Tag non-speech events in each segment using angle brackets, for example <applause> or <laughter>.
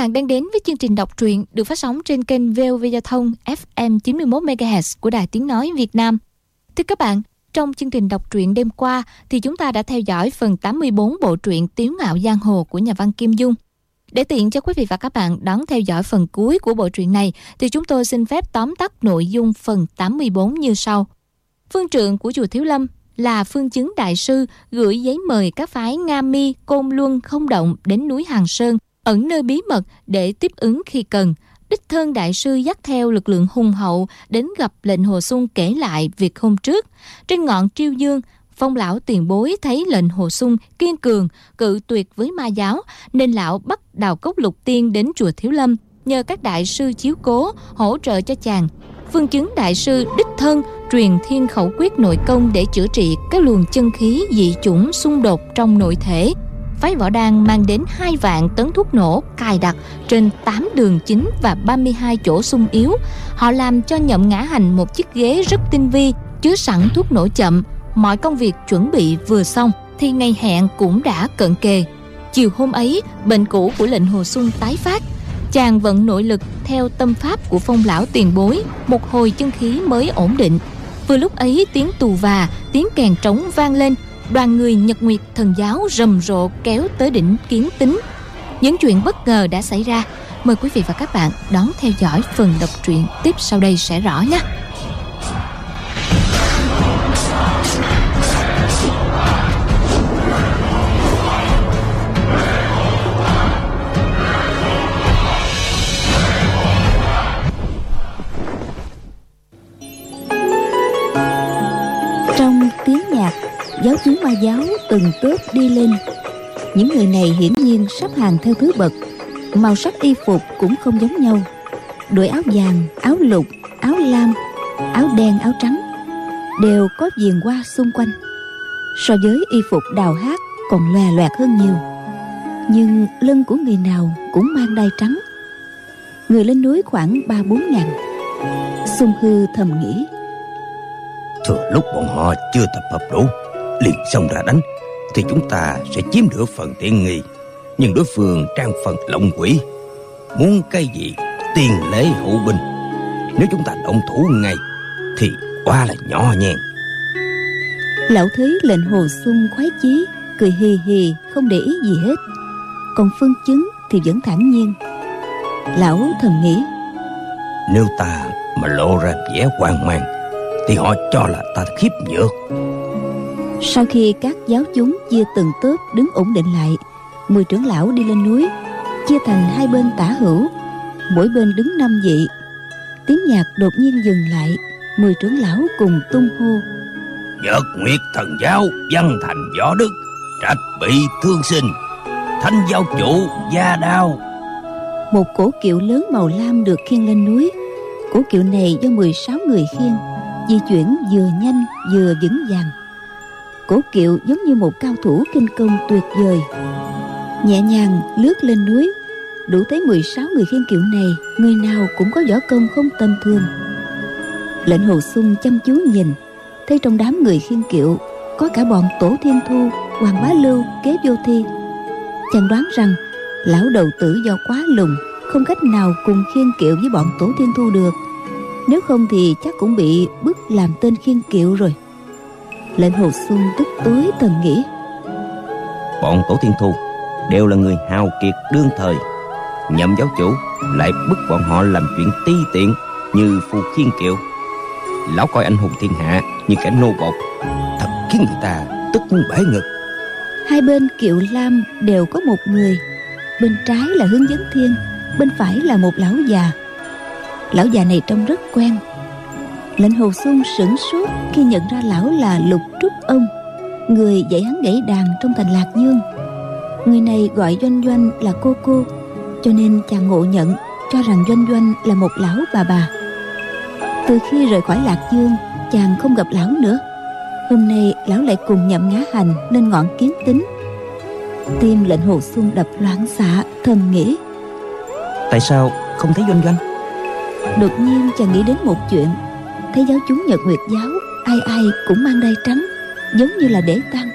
Các bạn đang đến với chương trình đọc truyện được phát sóng trên kênh VOV Giao thông FM 91 MHz của Đài Tiếng nói Việt Nam. Thưa các bạn, trong chương trình đọc truyện đêm qua thì chúng ta đã theo dõi phần 84 bộ truyện Tiếu ngạo giang hồ của nhà văn Kim Dung. Để tiện cho quý vị và các bạn đón theo dõi phần cuối của bộ truyện này thì chúng tôi xin phép tóm tắt nội dung phần 84 như sau. Phương trượng của chùa Thiếu Lâm là phương chứng đại sư gửi giấy mời các phái Nga Mi, Côn Luân không động đến núi Hàng Sơn ẩn nơi bí mật để tiếp ứng khi cần. Đích thân đại sư dắt theo lực lượng hùng hậu đến gặp lệnh Hồ Xuân kể lại việc hôm trước. Trên ngọn triêu dương, phong lão tiền bối thấy lệnh Hồ Xuân kiên cường, cự tuyệt với ma giáo, nên lão bắt đào cốc lục tiên đến chùa Thiếu Lâm, nhờ các đại sư chiếu cố, hỗ trợ cho chàng. Phương chứng đại sư đích thân truyền thiên khẩu quyết nội công để chữa trị các luồng chân khí dị chủng xung đột trong nội thể, phái võ đan mang đến 2 vạn tấn thuốc nổ cài đặt trên 8 đường chính và 32 chỗ sung yếu. Họ làm cho nhậm ngã hành một chiếc ghế rất tinh vi, chứa sẵn thuốc nổ chậm. Mọi công việc chuẩn bị vừa xong thì ngày hẹn cũng đã cận kề. Chiều hôm ấy, bệnh cũ của lệnh Hồ Xuân tái phát. Chàng vận nội lực theo tâm pháp của phong lão tiền bối, một hồi chân khí mới ổn định. Vừa lúc ấy tiếng tù và, tiếng kèn trống vang lên, đoàn người Nhật Nguyệt thần giáo rầm rộ kéo tới đỉnh kiến tính. Những chuyện bất ngờ đã xảy ra. Mời quý vị và các bạn đón theo dõi phần đọc truyện tiếp sau đây sẽ rõ nhé. Ma giáo từng tớp đi lên. Những người này hiển nhiên sắp hàng theo thứ bậc, màu sắc y phục cũng không giống nhau. Đội áo vàng, áo lục, áo lam, áo đen, áo trắng đều có viền hoa xung quanh. So với y phục đào hát còn lòe loẹt hơn nhiều. Nhưng lưng của người nào cũng mang đai trắng. Người lên núi khoảng ba bốn ngàn. Xung hư thầm nghĩ. Thừa lúc bọn họ chưa tập hợp đủ liền xông ra đánh thì chúng ta sẽ chiếm được phần tiện nghi. Nhưng đối phương trang phần lộng quỷ muốn cái gì tiền lễ hậu binh. Nếu chúng ta động thủ ngay thì quá là nhỏ nhen lão thấy lệnh hồ xuân khoái chí cười hì hì không để ý gì hết. Còn phương chứng thì vẫn thản nhiên. Lão thầm nghĩ nếu ta mà lộ ra vẻ hoang mang thì họ cho là ta khiếp nhược sau khi các giáo chúng chia từng tớp đứng ổn định lại Mười trưởng lão đi lên núi Chia thành hai bên tả hữu. Mỗi bên đứng năm vị. Tiếng nhạc đột nhiên dừng lại Mười trưởng lão cùng tung hô. Nhật Nguyệt Thần Giáo Văn Thành Võ Đức Trạch bị thương sinh Thanh giáo chủ gia đao. Một cổ kiệu lớn màu lam được khiêng lên núi. Cổ kiệu này do 16 người khiêng Di chuyển vừa nhanh vừa vững vàng Cổ kiệu giống như một cao thủ kinh công tuyệt vời. Nhẹ nhàng lướt lên núi, Đủ thấy 16 người khiên kiệu này, Người nào cũng có võ công không tầm thường. Lệnh hồ sung chăm chú nhìn, Thấy trong đám người khiên kiệu Có cả bọn tổ thiên thu, Hoàng bá lưu, kế vô thi. Chàng đoán rằng, Lão đầu tử do quá lùng, Không cách nào cùng khiên kiệu với bọn tổ thiên thu được. Nếu không thì chắc cũng bị bức làm tên khiên kiệu rồi lệnh hồ xuân tức tối thầm nghĩ. Bọn tổ thiên thu đều là người hào kiệt đương thời. Nhậm giáo chủ lại bức bọn họ làm chuyện ti tiện như phù khiên kiệu lão coi anh hùng thiên hạ như kẻ nô bột thật khiến người ta tức muốn bể ngực. Hai bên kiệu lam đều có một người. Bên trái là hướng dẫn thiên bên phải là một lão già. Lão già này trông rất quen lệnh hồ xuân sửng sốt khi nhận ra lão là lục trúc ông người dạy hắn gãy đàn trong thành lạc dương. Người này gọi doanh doanh là cô cô cho nên chàng ngộ nhận cho rằng doanh doanh là một lão bà bà. Từ khi rời khỏi lạc dương chàng không gặp lão nữa. Hôm nay lão lại cùng nhậm ngá hành lên ngọn kiến tính. Tim lệnh hồ xuân đập loạn xạ thầm nghĩ. Tại sao không thấy doanh doanh? Đột nhiên chàng nghĩ đến một chuyện thấy giáo chúng nhật nguyệt giáo, ai ai cũng mang đai trắng, giống như là để tăng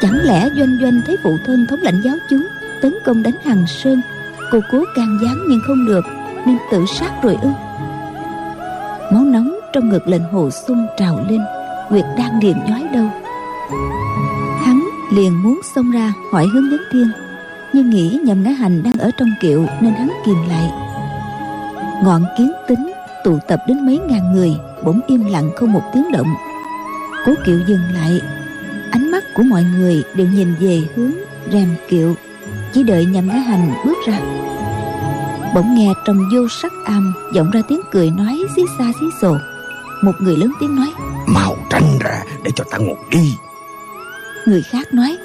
chẳng lẽ doanh doanh thấy phụ thân thống lãnh giáo chúng, tấn công đánh hằng sơn, Cô cố can gián nhưng không được, Nên tự sát rồi ư? Máu nóng trong ngực lệnh hồ sung trào lên, Nguyệt đang điềm nhói đâu Hắn liền muốn xông ra hỏi hướng đến thiên, Nhưng nghĩ nhầm ngã hành đang ở trong kiệu Nên hắn kìm lại. Ngọn kiến tính tụ tập đến mấy ngàn người Bỗng im lặng không một tiếng động. Cố kiệu dừng lại. Ánh mắt của mọi người đều nhìn về hướng rèm kiệu Chỉ đợi nhầm ngã hành bước ra. Bỗng nghe trong vô sắc am vọng ra tiếng cười nói xí xa xí xồ. Một người lớn tiếng nói Mau tranh ra để cho ta ngồi đi. Người khác nói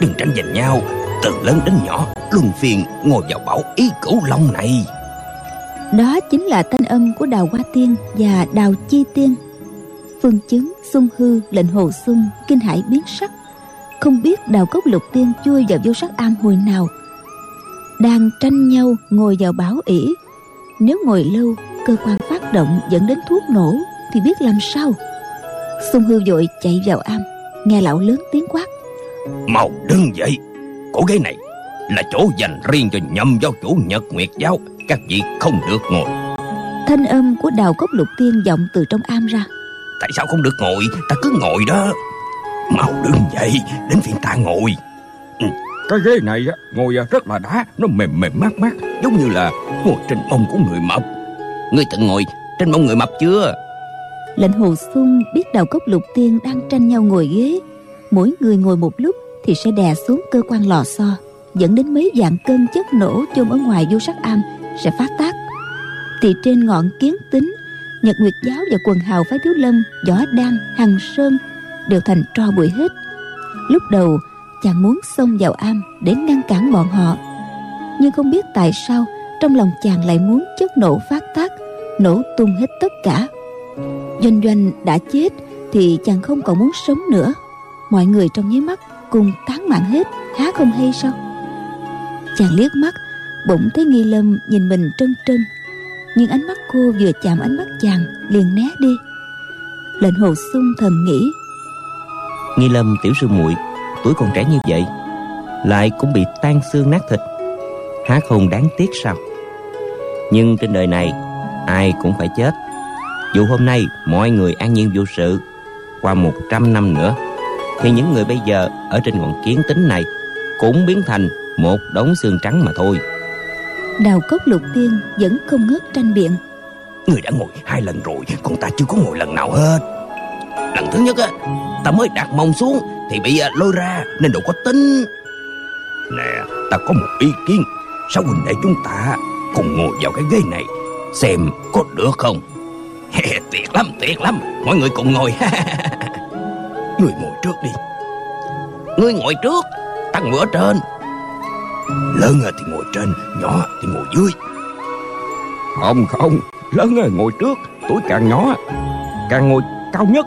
Đừng tranh giành nhau Từ lớn đến nhỏ Luân phiền ngồi vào bảo ý cửu long này đó chính là thanh âm của Đào Hoa Tiên và Đào Chi Tiên. Phương chứng, Xung Hư, lệnh Hồ Xuân, Kinh Hải biến sắc. Không biết Đào Cốc Lục Tiên chui vào vô sắc am hồi nào. Đang tranh nhau ngồi vào bảo ỉ Nếu ngồi lâu, cơ quan phát động dẫn đến thuốc nổ Thì biết làm sao? Xung Hư vội chạy vào am Nghe lão lớn tiếng quát. Mau đứng dậy. Cổ ghế này là chỗ dành riêng cho nhâm giáo chủ Nhật Nguyệt giáo. Các vị không được ngồi. Thanh âm của đào cốc lục tiên vọng từ trong am ra. Tại sao không được ngồi? Ta cứ ngồi đó. Mau đứng dậy Đến phiên ta ngồi. Ừ, Cái ghế này ngồi rất là đá Nó mềm mềm mát mát Giống như là ngồi trên mông của người mập. Ngươi từng ngồi trên mông người mập chưa? Lệnh Hồ Xuân biết đào cốc lục tiên đang tranh nhau ngồi ghế. Mỗi người ngồi một lúc thì sẽ đè xuống cơ quan lò xo Dẫn đến mấy dạng cân chất nổ chôn ở ngoài vô sắc am sẽ phát tác. Thì trên ngọn kiến tính Nhật Nguyệt Giáo và quần hào phái Thiếu Lâm Võ Đan, Hằng Sơn Đều thành tro bụi hết. Lúc đầu chàng muốn xông vào am Để ngăn cản bọn họ. Nhưng không biết tại sao Trong lòng chàng lại muốn chất nổ phát tác Nổ tung hết tất cả. Doanh doanh đã chết Thì chàng không còn muốn sống nữa. Mọi người trong nháy mắt cùng tán mạng hết Há không hay sao? Chàng liếc mắt Bỗng thấy Nghi Lâm nhìn mình trân trân, Nhưng ánh mắt cô vừa chạm ánh mắt chàng Liền né đi. Lệnh hồ sung thầm nghĩ, Nghi Lâm tiểu sư muội, Tuổi còn trẻ như vậy, Lại cũng bị tan xương nát thịt, Há không đáng tiếc sao? Nhưng trên đời này, Ai cũng phải chết. Dù hôm nay mọi người an nhiên vô sự, Qua một trăm năm nữa, Thì những người bây giờ Ở trên ngọn kiến tính này Cũng biến thành một đống xương trắng mà thôi. Đào cốc lục tiên vẫn không ngớt tranh biện. Người đã ngồi hai lần rồi, Còn ta chưa có ngồi lần nào hết. Lần thứ nhất á, Ta mới đặt mông xuống, Thì bị à, lôi ra, Nên đâu có tính Nè, ta có một ý kiến. Sao huynh đệ chúng ta Cùng ngồi vào cái ghế này, Xem có được không? <laughs> Tuyệt lắm tuyệt lắm. Mọi người cùng ngồi. <laughs> Người ngồi trước đi. Ngươi ngồi trước, Ta ngồi ở trên. Lớn thì ngồi trên Nhỏ thì ngồi dưới. Không không Lớn ngồi trước Tuổi càng nhỏ Càng ngồi cao nhất.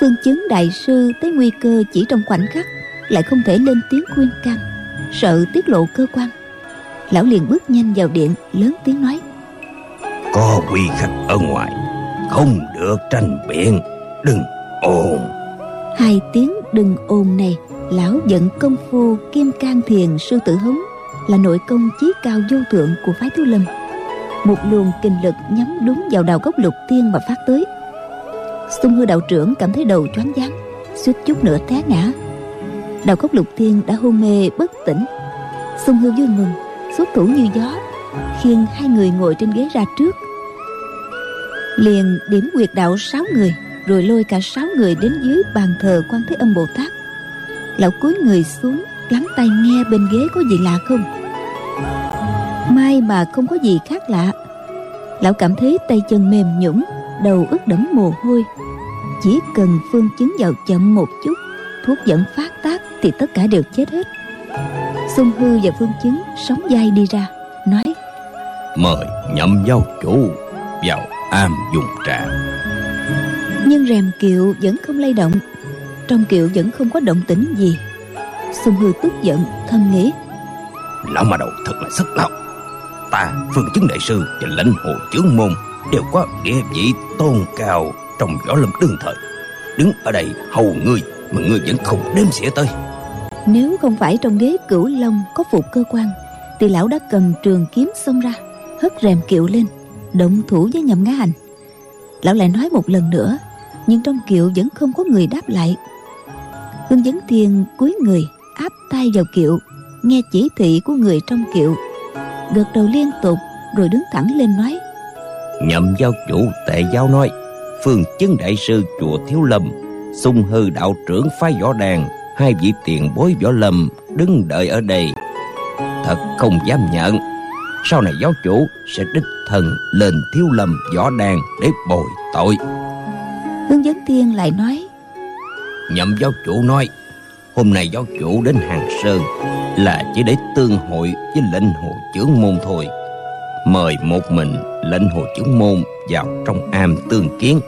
Phương chứng đại sư thấy nguy cơ chỉ trong khoảnh khắc Lại không thể lên tiếng khuyên can Sợ tiết lộ cơ quan. Lão liền bước nhanh vào điện Lớn tiếng nói. Có quy khách ở ngoài Không được tranh biện Đừng ồn. Hai tiếng đừng ồn này Lão giận công phu Kim can thiền sư tử hống, Là nội công chí cao vô thượng của phái thiếu lâm. Một luồng kinh lực nhắm đúng vào đào gốc lục tiên mà phát tới. Xung hư đạo trưởng cảm thấy đầu choáng váng, suýt chút nữa té ngã. Đào gốc lục tiên đã hôn mê bất tỉnh. Xung hư vui mừng, xuất thủ như gió, khiêng hai người ngồi trên ghế ra trước. Liền điểm quyệt đạo sáu người, rồi lôi cả sáu người đến dưới bàn thờ quan thế âm bồ tát lão cúi người xuống lắng tai nghe bên ghế có gì lạ không? Mai mà không có gì khác lạ. Lão cảm thấy tay chân mềm nhũn đầu ướt đẫm mồ hôi. Chỉ cần phương chứng vào chậm một chút thuốc dẫn phát tác thì tất cả đều chết hết. Xung hư và phương chứng sống dai đi ra nói Mời nhậm giáo chủ Vào am dùng trà. Nhưng rèm kiệu vẫn không lay động trong kiệu vẫn không có động tĩnh gì. Xung hư tức giận thầm nghĩ Lão mà đầu thật là sức lão Ta phương chứng đại sư và lãnh hồ chướng môn Đều có địa vị tôn cao Trong võ lâm đương thời. Đứng ở đây hầu ngươi Mà ngươi vẫn không đếm xỉa tới. Nếu không phải trong ghế cửu long có phục cơ quan thì lão đã cầm trường kiếm xông ra hất rèm kiệu lên động thủ với nhậm ngã hành. Lão lại nói một lần nữa nhưng trong kiệu vẫn không có người đáp lại hương vấn thiên cúi người áp tay vào kiệu nghe chỉ thị của người trong kiệu. Gật đầu liên tục rồi đứng thẳng lên nói. Nhậm giáo chủ tệ giáo nói phương chứng đại sư chùa thiếu lâm sung hư đạo trưởng phái võ đàn hai vị tiền bối võ lâm đứng đợi ở đây. Thật không dám nhận. Sau này giáo chủ sẽ đích thần lên thiếu lâm võ đàn để bồi tội. Hương vấn thiên lại nói nhậm giáo chủ nói, hôm nay giáo chủ đến hàng sơn là chỉ để tương hội với lệnh hồ trưởng môn thôi. Mời một mình lệnh hồ trưởng môn vào trong am tương kiến.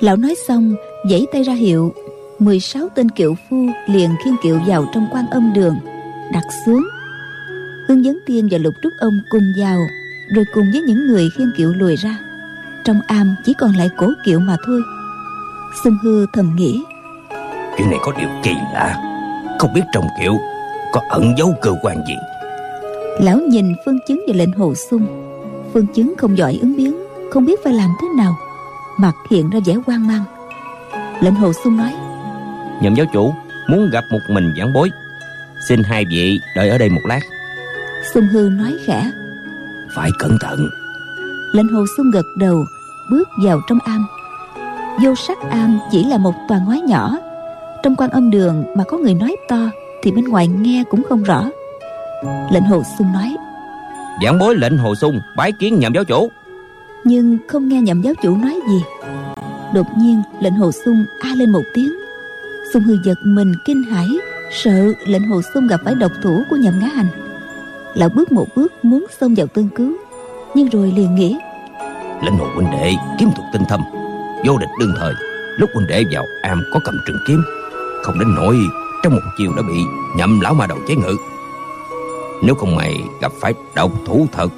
Lão nói xong, giãy tay ra hiệu 16 tên kiệu phu liền khiêng kiệu vào trong quan âm đường, đặt xuống. Hương vấn tiên và lục trúc ông cùng vào, rồi cùng với những người khiêng kiệu lùi ra. Trong am chỉ còn lại cổ kiệu mà thôi. Xung hư thầm nghĩ chuyện này có điều kỳ lạ. Không biết trong kiệu có ẩn giấu cơ quan gì. Lão nhìn phương chứng và lệnh hồ sung. Phương chứng không giỏi ứng biến không biết phải làm thế nào mặt hiện ra vẻ hoang mang. Lệnh hồ sung nói nhậm giáo chủ muốn gặp một mình giảng bối xin hai vị đợi ở đây một lát. Sung hư nói khẽ phải cẩn thận. Lệnh hồ sung gật đầu bước vào trong am. Vô sắc am chỉ là một toàn ngói nhỏ trong quan âm đường mà có người nói to thì bên ngoài nghe cũng không rõ. Lệnh hồ sung nói giảng bối lệnh hồ sung bái kiến nhậm giáo chủ. Nhưng không nghe nhậm giáo chủ nói gì. Đột nhiên lệnh hồ sung a lên một tiếng. Sung hư giật mình kinh hãi sợ lệnh hồ sung gặp phải độc thủ của nhậm ngá hành. Lão bước một bước muốn xông vào tương cứu nhưng rồi liền nghĩ lệnh hồ huynh đệ kiếm thuật tinh thâm vô địch đương thời lúc huynh đệ vào am có cầm trường kiếm không đến nỗi trong một chiều đã bị nhậm lão ma đầu chế ngự. Nếu không mày gặp phải độc thủ thật,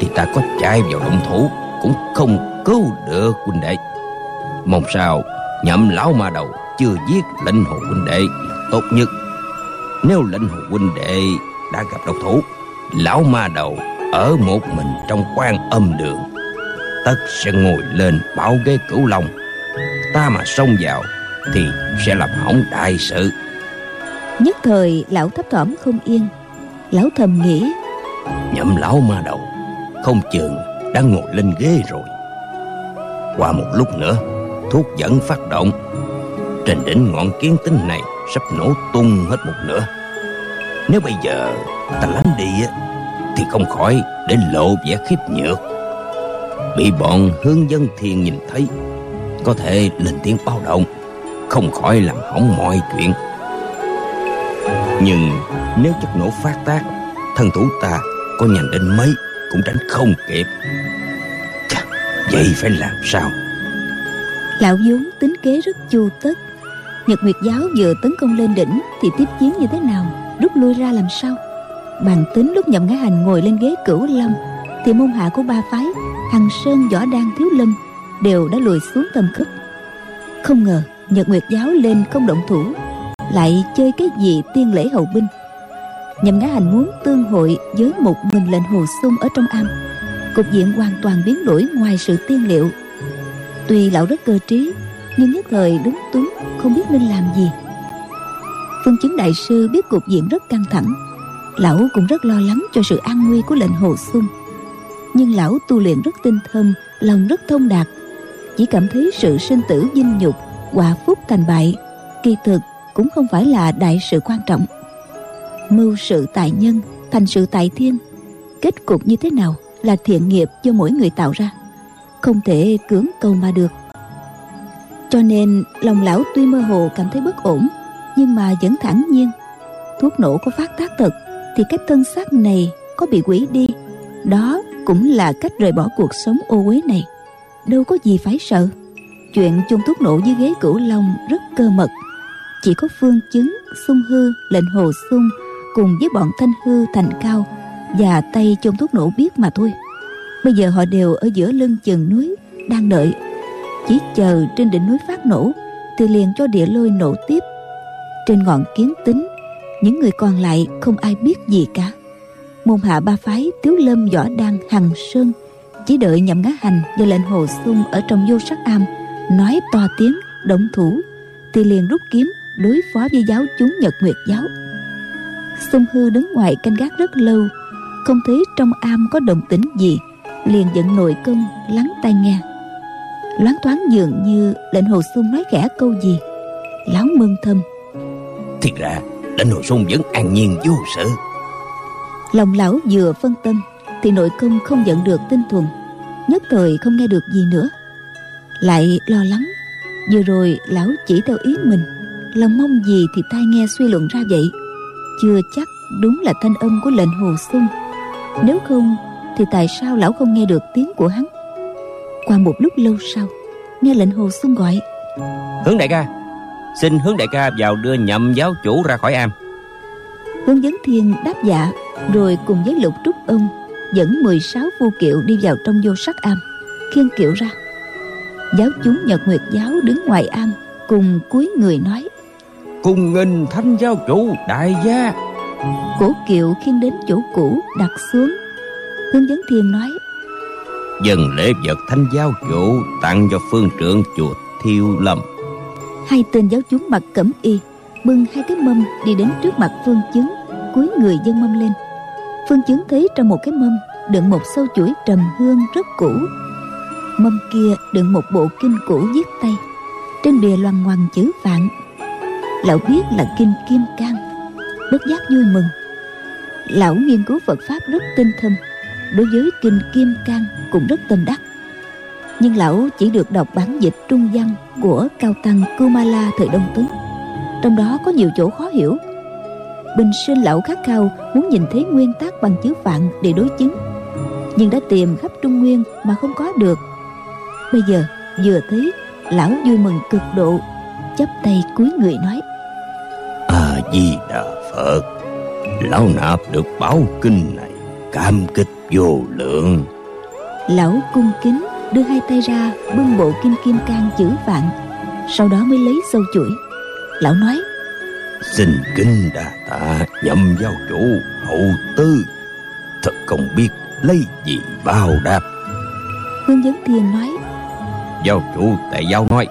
thì ta có chạy vào động thủ cũng không cứu được huynh đệ. Mong sao nhậm lão ma đầu chưa giết lệnh hồ huynh đệ tốt nhất. Nếu lệnh hồ huynh đệ đã gặp độc thủ, lão ma đầu ở một mình trong quan âm đường, tất sẽ ngồi lên bảo ghế cửu long. Ta mà xông vào thì sẽ làm hỏng đại sự. Nhất thời lão thấp thỏm không yên. Lão thầm nghĩ nhậm lão ma đầu không chừng đã ngồi lên ghế rồi. Qua một lúc nữa thuốc dẫn phát động. Trên đỉnh ngọn kiến tính này sắp nổ tung hết một nửa. Nếu bây giờ ta lánh đi thì không khỏi để lộ vẻ khiếp nhược. Bị bọn hướng dân thiền nhìn thấy có thể lên tiếng báo động không khỏi làm hỏng mọi chuyện. Nhưng nếu chất nổ phát tác thân thủ ta có nhanh đến mấy cũng tránh không kịp. Chà, vậy phải làm sao? Lão vốn tính kế rất chu tất. Nhật nguyệt giáo vừa tấn công lên đỉnh thì tiếp chiến như thế nào? Rút lui ra làm sao? Bàn tính lúc nhậm ngã hành ngồi lên ghế cửu lâm thì môn hạ của ba phái hằng sơn võ đan thiếu lâm đều đã lùi xuống tầm khúc không ngờ nhật nguyệt giáo lên không động thủ, lại chơi cái gì tiên lễ hậu binh. Nhậm ngã hành muốn tương hội với một mình lệnh hồ sung ở trong am. Cục diện hoàn toàn biến đổi ngoài sự tiên liệu. Tuy lão rất cơ trí, nhưng nhất thời đứng túng, không biết nên làm gì. Phương chứng đại sư biết cục diện rất căng thẳng. Lão cũng rất lo lắng cho sự an nguy của lệnh hồ sung. Nhưng lão tu luyện rất tinh thâm lòng rất thông đạt, chỉ cảm thấy sự sinh tử dinh nhục quả phúc thành bại, kỳ thực cũng không phải là đại sự quan trọng. Mưu sự tại nhân thành sự tại thiên, kết cục như thế nào là thiện nghiệp do mỗi người tạo ra, không thể cưỡng cầu mà được. Cho nên lòng lão tuy mơ hồ cảm thấy bất ổn, nhưng mà vẫn thản nhiên. Thuốc nổ có phát tác thật thì cái thân xác này có bị quỷ đi, đó cũng là cách rời bỏ cuộc sống ô uế này. Đâu có gì phải sợ chuyện chung thuốc nổ dưới ghế cửu long rất cơ mật. Chỉ có phương chứng sung hư, lệnh hồ sung cùng với bọn thanh hư, thành cao và tay chung thuốc nổ biết mà thôi. Bây giờ họ đều ở giữa lưng chừng núi, đang đợi. Chỉ chờ trên đỉnh núi phát nổ thì liền cho địa lôi nổ tiếp. Trên ngọn kiến tính, những người còn lại không ai biết gì cả. Môn hạ ba phái tiếu lâm, võ đăng, hằng sơn chỉ đợi nhậm ngã hành và lệnh hồ sung ở trong vô sắc am nói to tiếng động thủ. Thì liền rút kiếm đối phó với giáo chúng nhật nguyệt giáo. Sung hư đứng ngoài canh gác rất lâu. Không thấy trong am có động tĩnh gì liền giận nội công lắng tai nghe. Loáng thoáng dường như lệnh hồ sung nói khẽ câu gì. Lão mừng thầm. Thiệt ra lệnh hồ sung vẫn an nhiên vô sự lòng lão vừa phân tâm thì nội công không nhận được tinh thuần. Nhất thời không nghe được gì nữa lại lo lắng. Vừa rồi lão chỉ theo ý mình lòng mong gì thì tai nghe suy luận ra vậy? Chưa chắc đúng là thanh âm của lệnh hồ sung nếu không thì tại sao lão không nghe được tiếng của hắn? Qua một lúc lâu sau nghe lệnh hồ sung gọi hướng đại ca xin hướng đại ca vào đưa nhậm giáo chủ ra khỏi am. Hướng dẫn thiên đáp dạ rồi cùng với lục trúc ông dẫn 16 phu kiệu đi vào trong vô sắc am khiêng kiệu ra giáo chúng nhật nguyệt giáo đứng ngoài am cùng cúi người nói cùng nghênh thanh giáo chủ đại gia. Cổ kiệu khiêng đến chỗ cũ đặt xuống. Hướng dẫn thiên nói dần lễ vật thanh giáo chủ tặng cho phương trưởng chùa thiêu lâm. Hai tên giáo chúng mặc cẩm y bưng hai cái mâm đi đến trước mặt phương chứng cúi người dâng mâm lên. Phương chứng thấy trong một cái mâm đựng một sâu chuỗi trầm hương rất cũ mâm kia đựng một bộ kinh cũ viết tay. Trên bìa loằng ngoằng chữ vạn. Lão biết là kinh kim cang. Bất giác vui mừng. Lão nghiên cứu phật pháp rất tinh thâm. Đối với kinh kim cang cũng rất tâm đắc. Nhưng lão chỉ được đọc bản dịch trung văn của cao tăng kumala thời đông tấn trong đó có nhiều chỗ khó hiểu. Bình sinh lão khát khao muốn nhìn thấy nguyên tác bằng chữ vạn để đối chứng. Nhưng đã tìm khắp trung nguyên mà không có được bây giờ vừa thấy lão vui mừng cực độ chắp tay cúi người nói. A di đà phật lão nạp được báo kinh này cảm kích vô lượng. Lão cung kính đưa hai tay ra bưng bộ kim kim cang chữ vạn sau đó mới lấy sâu chuỗi. Lão nói xin kính đà tạ nhậm giáo chủ hậu tư. Thật không biết lấy gì bao đáp hướng dẫn thiên nói giáo chủ tề giáo nói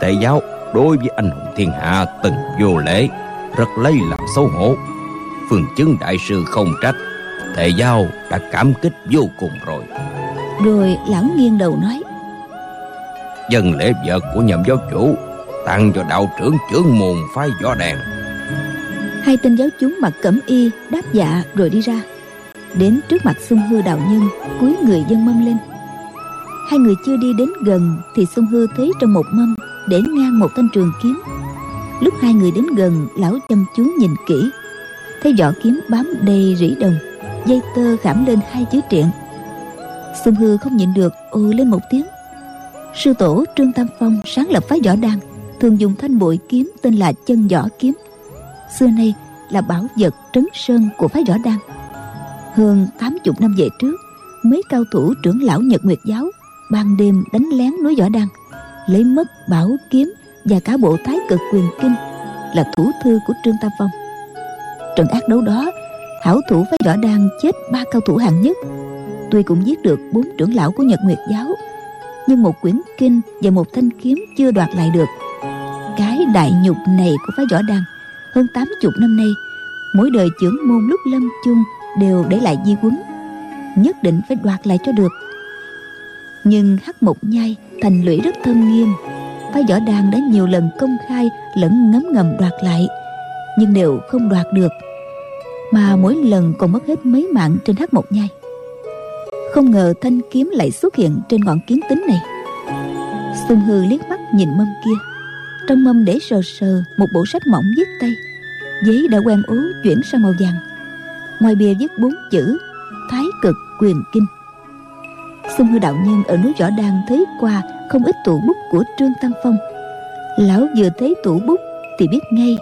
tề giáo đối với anh hùng thiên hạ từng vô lễ rất lấy làm xấu hổ. Phương chứng đại sư không trách tề giáo đã cảm kích vô cùng rồi. Rồi lão nghiêng đầu nói dân lễ vật của nhậm giáo chủ tặng cho đạo trưởng trưởng môn phái võ đàn. Hai tên giáo chúng mặc cẩm y đáp dạ rồi đi ra. Đến trước mặt xung hư đạo nhân cúi người dân mâm lên hai người chưa đi đến gần thì xuân hư thấy trong một mâm để ngang một thanh trường kiếm. Lúc hai người đến gần, lão chăm chú nhìn kỹ, thấy vỏ kiếm bám đầy rỉ đồng, dây tơ khảm lên hai chữ triện. Xuân hư không nhịn được ừ lên một tiếng. Sư tổ trương tam phong sáng lập phái võ đan, thường dùng thanh bội kiếm tên là chân võ kiếm. Xưa nay là bảo vật trấn sơn của phái võ đan. Hơn 80 năm về trước, mấy cao thủ trưởng lão nhật nguyệt giáo ban đêm đánh lén núi võ đan lấy mất bảo kiếm và cả bộ thái cực quyền kinh là thủ thư của trương tam phong. Trận ác đấu đó, hảo thủ với võ đan chết ba cao thủ hạng nhất. Tuy cũng giết được bốn trưởng lão của nhật nguyệt giáo, nhưng một quyển kinh và một thanh kiếm chưa đoạt lại được. Cái đại nhục này của phái võ đan hơn 80 năm nay, mỗi đời trưởng môn lúc lâm chung đều để lại di quấn nhất định phải đoạt lại cho được nhưng hắc mục nhai thành lũy rất thâm nghiêm. Phái võ đan đã nhiều lần công khai lẫn ngấm ngầm đoạt lại, nhưng đều không đoạt được, mà mỗi lần còn mất hết mấy mạng trên hắc mộc nhai. Không ngờ thanh kiếm lại xuất hiện trên ngọn kiến tính này. Xuân hư liếc mắt nhìn mâm kia. Trong mâm để sờ sờ, một bộ sách mỏng viết tay. Giấy đã quen ố chuyển sang màu vàng. Ngoài bìa viết bốn chữ, thái cực quyền kinh xung hư đạo nhân ở núi võ đan thấy qua không ít tủ bút của trương tam phong. Lão vừa thấy tủ bút thì biết ngay,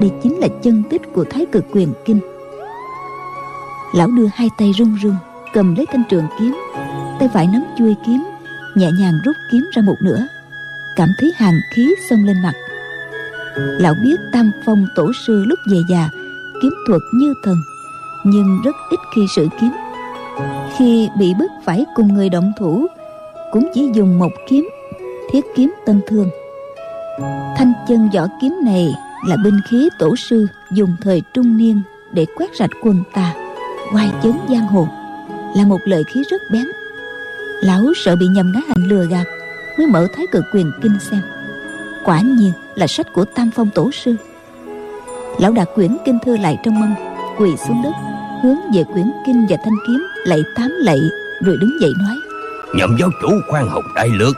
đây chính là chân tích của thái cực quyền kinh. Lão đưa hai tay run run, cầm lấy thanh trường kiếm, tay phải nắm chuôi kiếm, nhẹ nhàng rút kiếm ra một nửa, cảm thấy hàn khí xông lên mặt. Lão biết tam phong tổ sư lúc về già, kiếm thuật như thần, nhưng rất ít khi sử kiếm khi bị bức phải cùng người động thủ, cũng chỉ dùng một kiếm, thiết kiếm tân thương. Thanh chân võ kiếm này là binh khí tổ sư dùng thời trung niên để quét sạch quân ta ngoài chấn giang hồ, là một lợi khí rất bén. Lão sợ bị nhầm nói hành lừa gạt, mới mở thái cực quyền kinh xem. Quả nhiên là sách của tam phong tổ sư. Lão đặt quyển kinh thư lại trong mâm, quỳ xuống đất hướng về quyển kinh và thanh kiếm lạy tám lạy rồi đứng dậy nói. Nhậm giáo chủ khoan hồng đại lược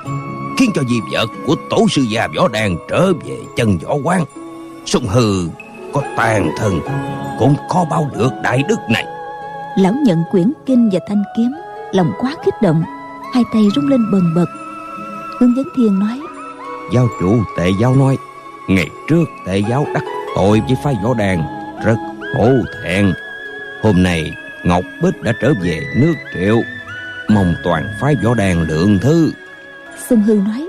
khiến cho di vật của tổ sư già võ đàn trở về chân võ quan sung hư có tàn thân cũng có bao được đại đức này. Lão nhận quyển kinh và thanh kiếm lòng quá kích động hai tay rung lên bần bật. Hướng dẫn thiên nói giáo chủ tệ giáo nói ngày trước tệ giáo đắc tội với phái võ đàn rất hổ thẹn hôm nay ngọc bích đã trở về nước triệu mong toàn phái võ đàn lượng thứ Xuân Hư nói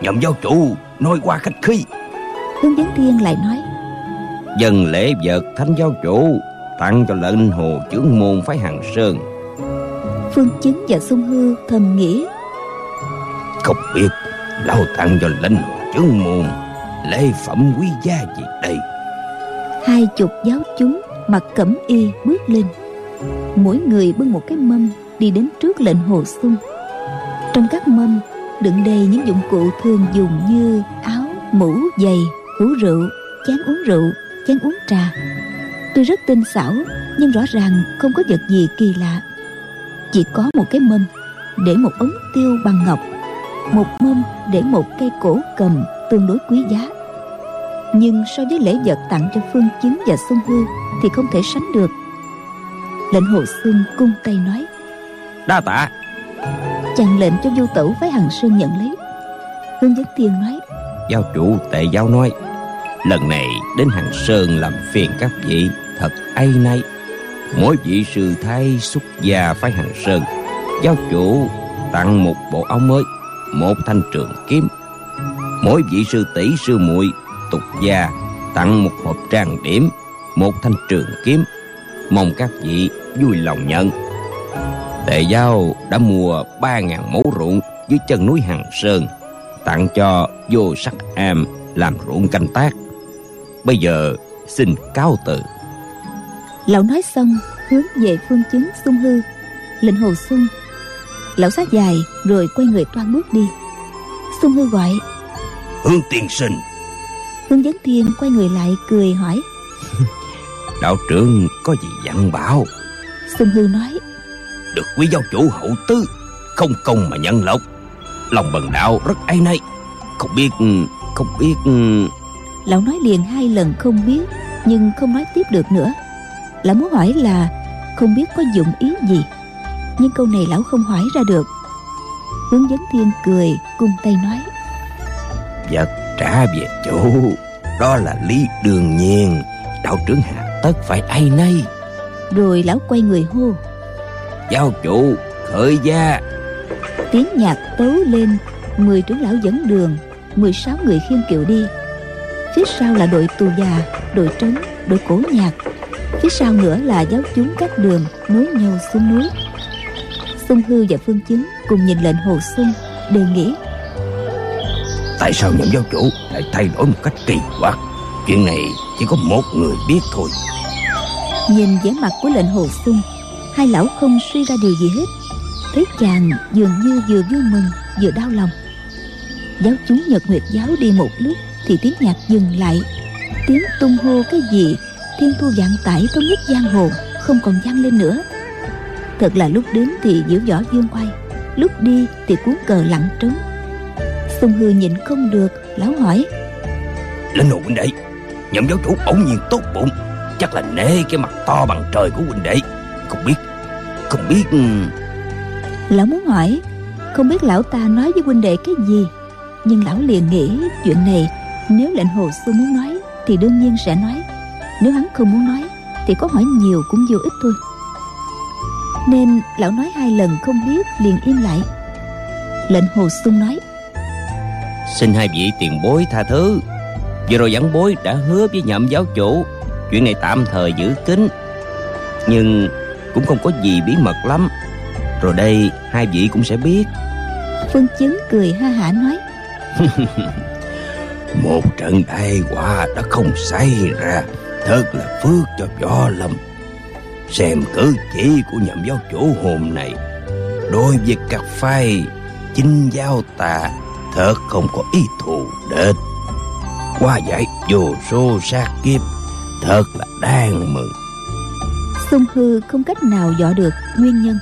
Nhậm giáo chủ nói qua khách khí. Hướng dẫn thiên lại nói Dân lễ vật thánh giáo chủ Tặng cho lệnh hồ trưởng môn phái hàng sơn. Phương Chứng và Xuân Hư thầm nghĩ Không biết Lão tặng cho lệnh hồ trưởng môn Lễ phẩm quý gia gì đây. Hai chục giáo chúng mặc cẩm y bước lên Mỗi người bưng một cái mâm Đi đến trước lệnh hồ xuân Trong các mâm đựng đầy những dụng cụ thường dùng như áo, mũ, giày, hũ rượu, chén uống rượu, chén uống trà. Tuy rất tinh xảo, nhưng rõ ràng không có vật gì kỳ lạ. Chỉ có một cái mâm để một ống tiêu bằng ngọc, một mâm để một cây cổ cầm tương đối quý giá. Nhưng so với lễ vật tặng cho Phương Chính và Xuân Hư thì không thể sánh được. Lệnh Hồ Xuân cung tay nói: "Đa tạ." chàng lệnh cho du tẩu phái hằng sơn nhận lấy hương dẫn tiền nói giáo chủ tệ giáo nói lần này đến hằng sơn làm phiền các vị thật ai nay mỗi vị sư thái xuất gia phái hằng sơn giáo chủ tặng một bộ áo mới một thanh trường kiếm mỗi vị sư tỷ sư muội tục gia tặng một hộp trang điểm một thanh trường kiếm mong các vị vui lòng nhận Tệ giao đã mua ba ngàn mẫu ruộng dưới chân núi Hằng Sơn tặng cho vô sắc am làm ruộng canh tác. Bây giờ xin cáo từ. Lão nói xong hướng về phương chứng sung hư lệnh hồ sung lão sát dài rồi quay người toan bước đi sung hư gọi hương tiên sinh hương vấn thiên quay người lại cười hỏi. <laughs> Đạo trưởng có gì dặn bảo? Sung hư nói. Được quý giáo chủ hậu tư không công mà nhận lộc. Lòng bần đạo rất ai nay không biết không biết lão nói liền hai lần không biết nhưng không nói tiếp được nữa. Lão muốn hỏi là không biết có dụng ý gì? Nhưng câu này lão không hỏi ra được. Hướng dẫn thiên cười cung tay nói. Vật trả về chủ đó là lý đương nhiên. Đạo trưởng hạ tất phải ai nay rồi lão quay người hô. Giáo chủ khởi gia. Tiếng nhạc tấu lên mười trưởng lão dẫn đường mười sáu người khiêng kiệu đi. Phía sau là đội tù già đội trấn đội cổ nhạc. Phía sau nữa là giáo chúng các đường nối nhau xuống núi. Xuân hư và phương chứng cùng nhìn lệnh hồ xuân đều nghĩ tại sao nhậm giáo chủ lại thay đổi một cách kỳ quặc? Chuyện này chỉ có một người biết thôi. Nhìn vẻ mặt của lệnh hồ xuân hai lão không suy ra điều gì hết. Thấy chàng dường như vừa vui mừng, vừa đau lòng. Giáo chúng nhật nguyệt giáo đi một lúc thì tiếng nhạc dừng lại. Tiếng tung hô cái gì? Thiên thu vạn tải thống nhất giang hồ, không còn vang lên nữa. Thật là lúc đến thì diễu võ dương oai lúc đi thì cuốn cờ lặng trống xung hư nhịn không được lão hỏi. Lên hồ huynh đệ nhậm giáo chủ bỗng nhiên tốt bụng. Chắc là nể cái mặt to bằng trời của huynh đệ. Không biết Không biết ừ. Lão muốn hỏi Không biết lão ta nói với huynh đệ cái gì? Nhưng lão liền nghĩ chuyện này Nếu lệnh hồ xuân muốn nói Thì đương nhiên sẽ nói. Nếu hắn không muốn nói Thì có hỏi nhiều cũng vô ích thôi. Nên lão nói hai lần không biết liền im lại. Lệnh hồ xuân nói Xin hai vị tiền bối tha thứ. Vừa rồi dẫn bối đã hứa với nhậm giáo chủ Chuyện này tạm thời giữ kín. Nhưng cũng không có gì bí mật lắm. Rồi đây hai vị cũng sẽ biết. Phương chứng cười ha hả nói. <laughs> Một trận đại họa đã không xảy ra Thật là phước cho võ lâm. Xem cử chỉ của nhậm giáo chủ hôm nay. Đối với các phái Chính giáo ta Thật không có ý thù địch Qua giải vô số sát kiếp Thật là đáng mừng. Xung hư không cách nào dọ được nguyên nhân.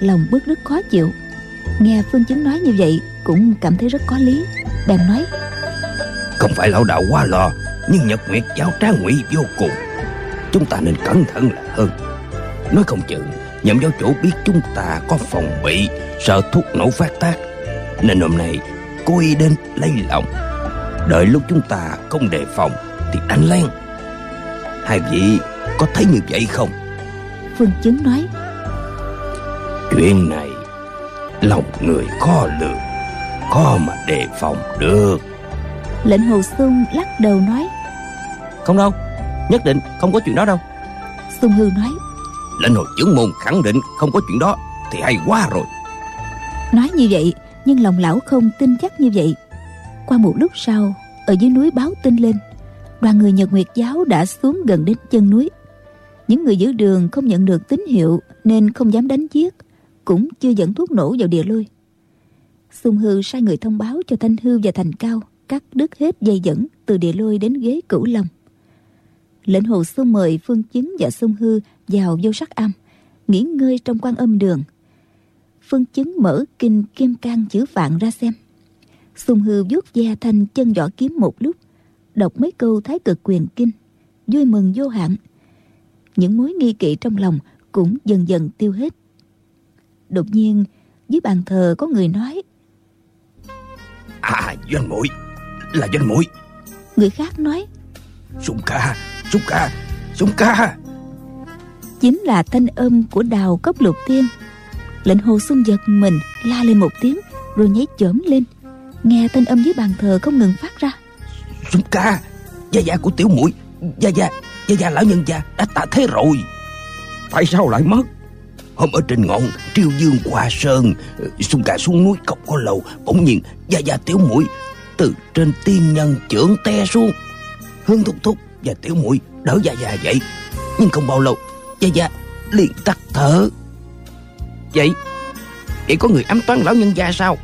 Lòng bức rất khó chịu. Nghe Phương Chứng nói như vậy Cũng cảm thấy rất có lý. Bèn nói Không phải lão đạo quá lo Nhưng Nhật Nguyệt giáo trá ngụy vô cùng. Chúng ta nên cẩn thận là hơn. Nói không chừng Nhậm giáo chủ biết chúng ta có phòng bị Sợ thuốc nổ phát tác. Nên hôm nay cố ý đến lấy lòng. Đợi lúc chúng ta không đề phòng Thì đánh len Hai vị có thấy như vậy không? Phương Chứng nói. Chuyện này Lòng người khó lường Khó mà đề phòng được. Lệnh Hồ Xuân lắc đầu nói. Không đâu Nhất định không có chuyện đó đâu. Xuân Hư nói. Lệnh hồ trưởng môn khẳng định không có chuyện đó Thì hay quá rồi. Nói như vậy nhưng lòng lão không tin chắc như vậy. Qua một lúc sau, Ở dưới núi báo tin lên, Đoàn người Nhật Nguyệt Giáo đã xuống gần đến chân núi. Những người giữ đường không nhận được tín hiệu Nên không dám đánh giết, Cũng chưa dẫn thuốc nổ vào địa lôi. Xung Hư sai người thông báo cho Thanh Hư và Thành Cao Cắt đứt hết dây dẫn Từ địa lôi đến ghế cửu long. Lệnh hồ xung mời Phương chính và Xung Hư vào vô sắc âm Nghỉ ngơi trong quan âm đường. Phương Chứng mở kinh kim cang chữ vạn ra xem. Xung Hư vuốt da thanh chân võ kiếm một lúc Đọc mấy câu thái cực quyền kinh Vui mừng vô hạn. Những mối nghi kỵ trong lòng Cũng dần dần tiêu hết. Đột nhiên dưới bàn thờ có người nói À doanh muội Là doanh muội Người khác nói Súng ca Súng ca Súng ca. Chính là thanh âm của đào cốc lục tiên Lệnh hồ xuân giật mình, La lên một tiếng, Rồi nháy chởm lên. Nghe thanh âm dưới bàn thờ không ngừng phát ra. Xuân ca, Gia gia của tiểu muội, Gia gia Gia gia lão nhân gia đã tạ thế rồi. Tại sao lại mất? Hôm ở trên ngọn Triều Dương qua sơn xuân ca xuống núi cọc có lầu, Bỗng nhiên Gia gia tiểu muội Từ trên tiên nhân trưởng te xuống. Hương thúc thúc, và tiểu muội đỡ Gia gia vậy Nhưng không bao lâu, Gia gia liền tắt thở. Vậy Vậy có người ám toán lão nhân gia sao?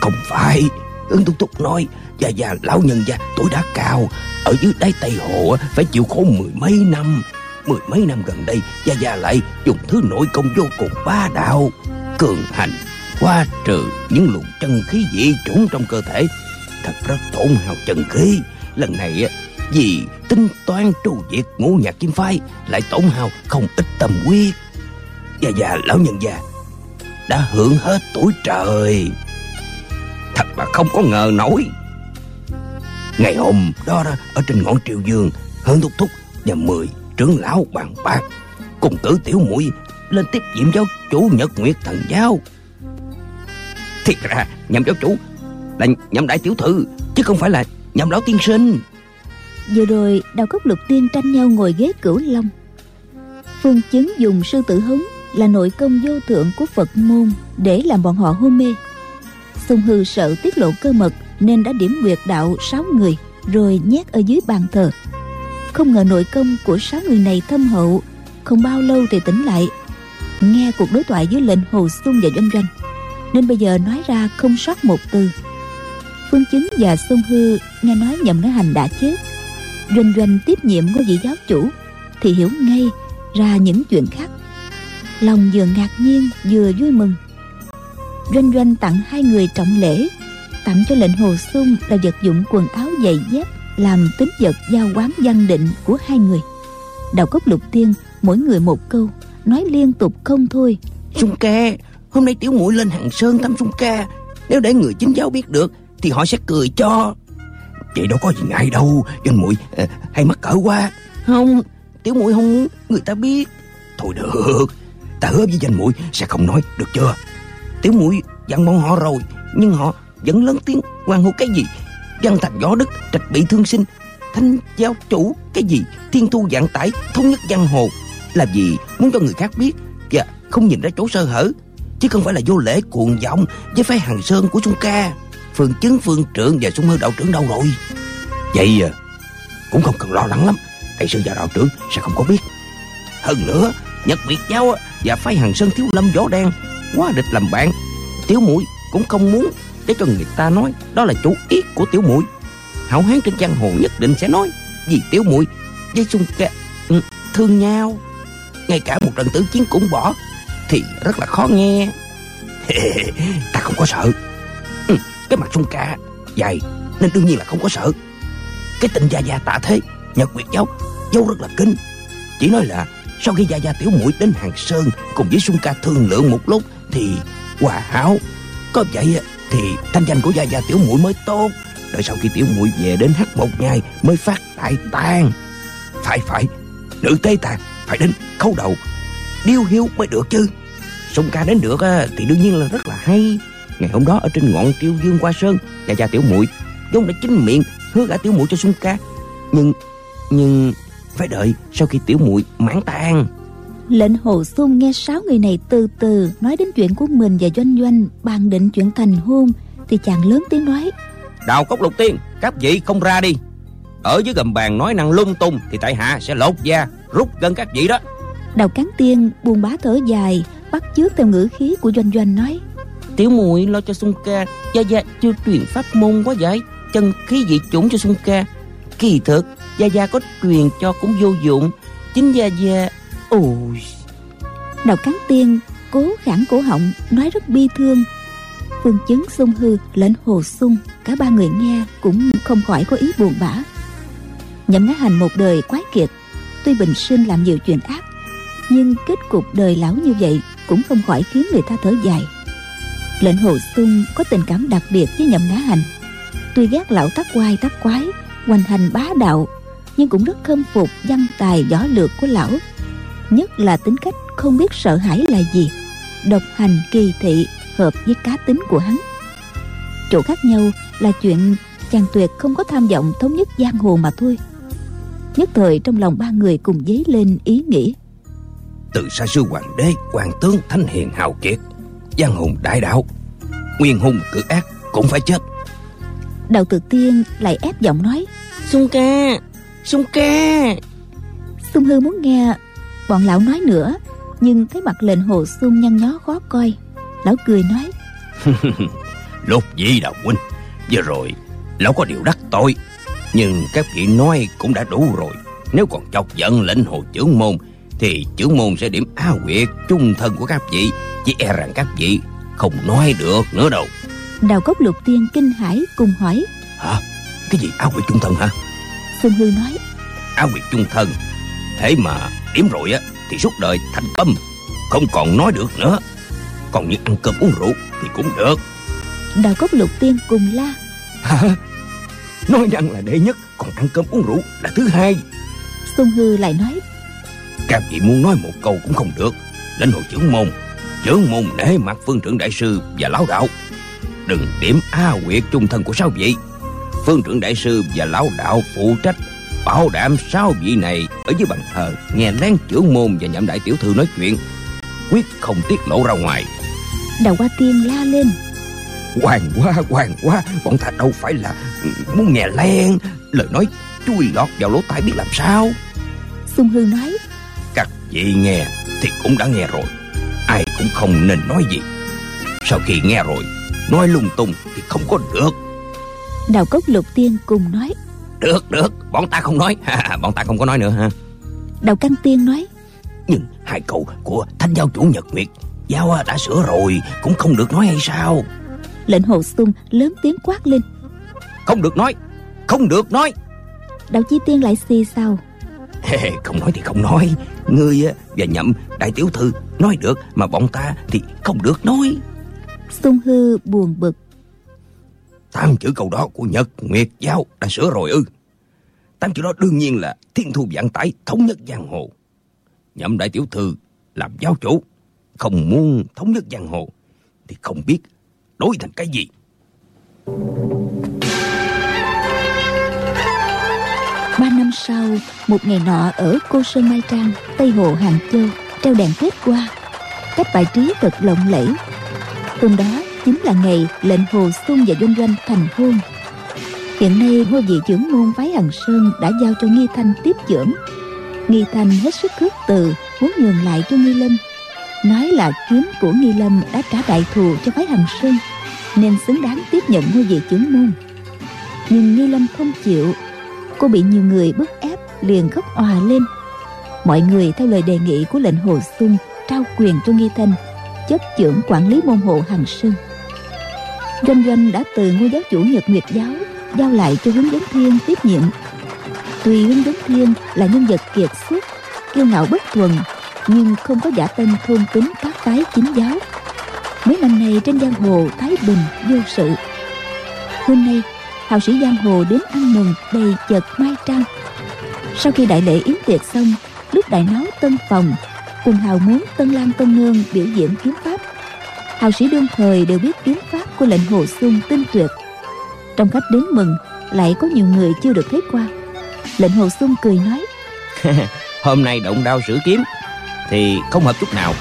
Không phải Hương Túc Túc nói già già lão nhân gia tuổi đã cao, Ở dưới đáy Tây Hồ phải chịu khổ mười mấy năm. Mười mấy năm gần đây, Gia Gia lại dùng thứ nội công vô cùng ba đạo, Cường hành Qua trừ những luồng chân khí dị chủng trong cơ thể. Thật rất tổn hào chân khí. Lần này vì tính toán tru diệt ngũ nhạc kim phái, Lại tổn hào không ít tâm huyết. Gia Gia lão nhân gia đã hưởng hết tuổi trời. Thật là không có ngờ nổi. Ngày hôm đó ở trên ngọn triều dương Hơn thúc thúc và mười trưởng lão bàn bạc cùng cử tiểu muội lên tiếp nhiệm giáo chủ nhật nguyệt thần giáo. Thiệt ra, nhậm giáo chủ là nhậm đại tiểu thư, chứ không phải là nhậm lão tiên sinh. Vừa rồi, đào cốc lục tiên tranh nhau ngồi ghế cửu long. Phương chứng dùng sư tử hống là nội công vô thượng của phật môn để làm bọn họ hôn mê. Sung hư sợ tiết lộ cơ mật nên đã điểm nguyệt đạo sáu người, rồi nhét ở dưới bàn thờ. Không ngờ nội công của sáu người này thâm hậu, không bao lâu thì tỉnh lại. Nghe cuộc đối thoại với lệnh hồ xuân và doanh doanh nên bây giờ nói ra không sót một từ. Phương chính và xuân hư nghe nói nhậm nói hành đã chết. Doanh doanh tiếp nhiệm ngôi vị giáo chủ, thì hiểu ngay ra những chuyện khác lòng vừa ngạc nhiên vừa vui mừng. Doanh doanh tặng hai người trọng lễ tặng cho lệnh hồ xuân là vật dụng quần áo giày dép làm tính vật giao quán văn định của hai người. Đào cốc lục tiên mỗi người một câu nói liên tục không thôi. Sung ca hôm nay tiểu muội lên hàng sơn thăm sung ca. Nếu để người chính giáo biết được thì họ sẽ cười cho. Vậy đâu có gì ngại đâu doanh muội à, hay mắc cỡ quá. Không. Tiểu muội không muốn người ta biết. Thôi được ta hứa với danh muội sẽ không nói được chưa? Tiểu muội dặn bọn họ rồi, nhưng họ vẫn lớn tiếng quan hô cái gì? Văn thành võ đức, trạch bị thương sinh, thanh giáo chủ, cái gì? Thiên thu dạng tải, thống nhất văn hồ. Làm gì muốn cho người khác biết Và không nhìn ra chỗ sơ hở, Chứ không phải là vô lễ cuồng vọng Với phái hàng sơn của sung Ca. Phương chứng, phương trượng và sung Hư đạo trưởng đâu rồi? Vậy à Cũng không cần lo lắng lắm. Đại sư và đạo trưởng sẽ không có biết. Hơn nữa, Nhật Việt nhau và phái hàng sơn thiếu lâm võ đen Quá địch làm bạn. Tiểu mũi cũng không muốn Để cho người ta nói Đó là chủ ý của tiểu mũi Hảo hán trên giang hồ nhất định sẽ nói Vì tiểu mũi với xung Ca ừ, thương nhau. Ngay cả một trận tử chiến cũng bỏ thì rất là khó nghe. Ta không có sợ. Ừ, cái mặt xung Ca dày nên đương nhiên là không có sợ. Cái tình gia gia tạ thế nhật nguyệt giáo dâu rất là kinh. Chỉ nói là sau khi gia gia tiểu muội đến hàng sơn cùng với Xuân Ca thương lượng một lúc thì hòa hảo, có vậy thì thanh danh của gia gia tiểu muội mới tốt. Đợi sau khi tiểu muội về đến hát một ngày mới phát đại tang. Phải phải, Nữ tế tà phải đến khấu đầu. Điêu hiếu mới được chứ. Sông ca đến được thì đương nhiên là rất là hay. Ngày hôm đó ở trên ngọn tiêu dương qua sơn, Gia gia tiểu muội vốn đã chính miệng hứa gả tiểu muội cho Xuân ca. Nhưng Nhưng phải đợi sau khi tiểu muội mãn tang. Lệnh hồ sung nghe sáu người này từ từ Nói đến chuyện của mình và doanh doanh Bàn định chuyện thành hôn Thì chàng lớn tiếng nói Đào cốc lục tiên Các vị không ra đi. Ở dưới gầm bàn nói năng lung tung thì tại hạ sẽ lột da rút gân các vị đó. Đầu cán tiên buồn bá thở dài bắt chước theo ngữ khí của doanh doanh nói tiểu muội lo cho sung ca gia gia chưa truyền pháp môn quá vậy chân khí dị chủng cho sung ca. Kỳ thực gia gia có truyền cho cũng vô dụng. Chính gia gia, ôi. Đầu cán tiên, cố khản cổ họng, nói rất bi thương. Phương chứng sung hư lệnh hồ sung cả ba người nghe cũng không khỏi có ý buồn bã. Nhậm ngã hành một đời quái kiệt, tuy bình sinh làm nhiều chuyện ác, nhưng kết cục đời lão như vậy cũng không khỏi khiến người ta thở dài. Lệnh hồ sung có tình cảm đặc biệt với nhậm ngã hành. Tuy ghét lão tắc quai tắc quái, hoành hành bá đạo nhưng cũng rất khâm phục văn tài võ lược của lão. Nhất là tính cách không biết sợ hãi là gì độc hành kỳ thị hợp với cá tính của hắn. Chỗ khác nhau là chuyện chàng tuyệt không có tham vọng thống nhất giang hồ mà thôi. Nhất thời trong lòng ba người cùng dấy lên ý nghĩ. Từ xa xưa hoàng đế hoàng tướng thánh hiền hào kiệt giang hùng đại đạo nguyên hùng cử ác cũng phải chết. Đạo tự tiên lại ép giọng nói sung ca sung ca sung hư muốn nghe bọn lão nói nữa nhưng thấy mặt lệnh hồ sung nhăn nhó khó coi. Lão cười nói lục dĩ đạo huynh vừa rồi lão có điều đắc tội nhưng các vị nói cũng đã đủ rồi. Nếu còn chọc giận lệnh hồ trưởng môn Thì trưởng môn sẽ điểm á quyệt trung thân của các vị. Chỉ e rằng các vị không nói được nữa đâu. Đào cốc lục tiên kinh hãi cùng hỏi Hả? Cái gì á quyệt trung thân hả? Xuân Hư nói. Á quyệt trung thân Thế mà điểm rồi á Thì suốt đời thành tâm Không còn nói được nữa. Còn như ăn cơm uống rượu thì cũng được. Đào cốc lục tiên cùng la. Hả? Nói rằng là đệ nhất Còn ăn cơm uống rượu là thứ hai. Xuân Hư lại nói. Các vị muốn nói một câu cũng không được. Đến hội trưởng môn Trưởng môn nể mặt phương trưởng đại sư và lão đạo. Đừng điểm A quyệt trung thân của sáu vị Phương trưởng đại sư và lão đạo phụ trách Bảo đảm sáu vị này Ở dưới bàn thờ Nghe lén trưởng môn và nhậm đại tiểu thư nói chuyện Quyết không tiết lộ ra ngoài. Đào Hoa Tiên la lên. Hoàng quá hoàng quá Bọn ta đâu phải là muốn nghe len Lời nói chui lọt vào lỗ tai biết làm sao? Xuân Hư nói. Các vị nghe thì cũng đã nghe rồi Ai cũng không nên nói gì. Sau khi nghe rồi Nói lung tung thì không có được Đào Cốc Lục Tiên cùng nói. Được được Bọn ta không nói. Bọn ta không có nói nữa ha. Đào Căng Tiên nói. Nhưng hai câu của thanh giáo chủ Nhật Nguyệt Giáo đã sửa rồi Cũng không được nói hay sao? Lệnh hồ sung lớn tiếng quát lên. Không được nói không được nói. Đạo chi tiên lại xì sao không nói thì không nói. Ngươi và nhậm đại tiểu thư nói được mà bọn ta thì không được nói. Sung hư buồn bực tam chữ câu đó của nhật nguyệt giáo đã sửa rồi ư. Tam chữ đó đương nhiên là thiên thu vạn tải thống nhất giang hồ. Nhậm đại tiểu thư làm giáo chủ, không muốn thống nhất giang hồ thì không biết đổi thành cái gì. Ba năm năm sau, một ngày nọ ở cô sơn mai trang, tây hồ, hàng châu, treo đèn kết qua. Cách bài trí thật lộng lẫy. Hôm đó chính là ngày lệnh hồ xuân và doanh doanh thành hôn. Hiện nay ngôi vị trưởng môn phái hằng sơn đã giao cho nghi thanh tiếp trưởng. Nghi thanh hết sức khước từ, muốn nhường lại cho nghi lâm. Nói là kiếm của nghi lâm đã trả đại thù cho phái hằng sơn, nên xứng đáng tiếp nhận ngôi vị trưởng môn. Nhưng nghi lâm không chịu. Cô bị nhiều người bức ép, liền khóc òa lên. Mọi người theo lời đề nghị của lệnh hồ xuân trao quyền cho nghi thanh, chấp trưởng quản lý môn hộ hằng sơn doanh doanh đã từ ngôi giáo chủ nhật nguyệt giáo, giao lại cho hướng dẫn thiên tiếp nhiệm. Tuy hướng dẫn thiên là nhân vật kiệt xuất, kiêu ngạo bất thuần, nhưng không có giả tên thôn tính các phái chính giáo. Mấy năm nay trên giang hồ thái bình, vô sự. Hôm nay, hào sĩ giang hồ đến ăn mừng, đầy chợt mai trang sau khi đại lễ yến tiệc xong, lúc đại náo tân phòng quần hào muốn tân lan tân nương biểu diễn kiếm pháp hào sĩ đương thời đều biết kiếm pháp của lệnh hồ xuân tinh tuyệt. Trong khách đến mừng lại có nhiều người chưa được thấy qua. Lệnh hồ xuân cười nói <laughs> hôm nay động đao sử kiếm thì không hợp chút nào.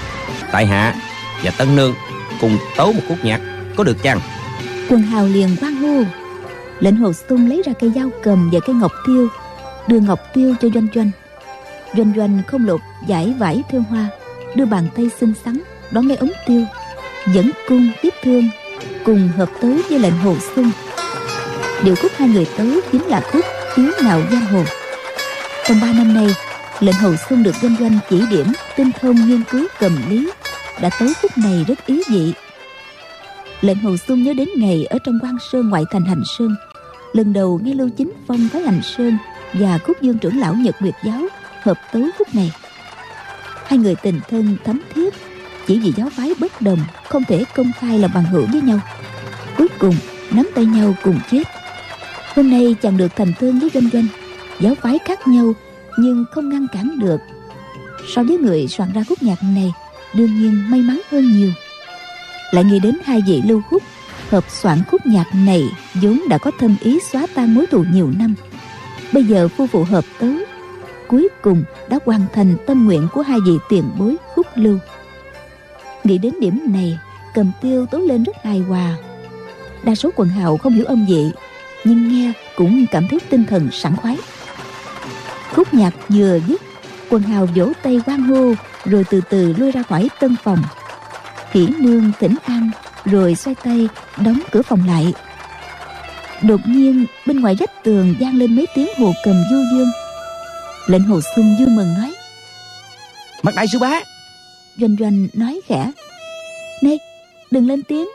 Tại hạ và tân nương cùng tấu một khúc nhạc có được chăng? Quần hào liền hoan hô. Lệnh hồ xuân lấy ra cây dao cầm và cây ngọc tiêu đưa ngọc tiêu cho doanh doanh. Doanh doanh không lột giải vải thêu hoa đưa bàn tay xinh xắn đón lấy ống tiêu dẫn cung tiếp thương, cùng hợp tấu với lệnh hồ xuân điệu khúc hai người tấu chính là khúc tiếng ngạo giang hồ. Trong ba năm nay, lệnh hồ xuân được doanh doanh chỉ điểm, tinh thông nghiên cứu cầm lý, đã tấu khúc này rất ý vị. Lệnh hồ xuân nhớ đến ngày ở trong quan sơn ngoại thành hành sơn. Lần đầu nghe lưu chính phong thái hành sơn và khúc dương trưởng lão nhật nguyệt giáo hợp tấu khúc này. Hai người tình thân thấm thiết chỉ vì giáo phái bất đồng, không thể công khai là bằng hữu với nhau. Cuối cùng, nắm tay nhau cùng chết. Hôm nay chàng được thành thương với doanh doanh, giáo phái khác nhau, nhưng không ngăn cản được. So với người soạn ra khúc nhạc này, đương nhiên may mắn hơn nhiều. Lại nghĩ đến hai vị lưu khúc hợp soạn khúc nhạc này vốn đã có thâm ý xóa tan mối thù nhiều năm. Bây giờ phu phụ hợp tấu, cuối cùng đã hoàn thành tâm nguyện của hai vị tiền bối khúc lưu nghĩ đến điểm này, cầm tiêu tố lên rất hài hòa. Đa số quần hào không hiểu âm vị nhưng nghe cũng cảm thấy tinh thần sảng khoái. Khúc nhạc vừa dứt, quần hào vỗ tay quan hô, rồi từ từ lui ra khỏi tân phòng. Hỉ nương thỉnh an, rồi xoay tay đóng cửa phòng lại. Đột nhiên, bên ngoài vách tường vang lên mấy tiếng hồ cầm du dương. Lệnh hồ xuân vui mừng nói, mặt đại sư bá doanh doanh nói khẽ. Này đừng lên tiếng.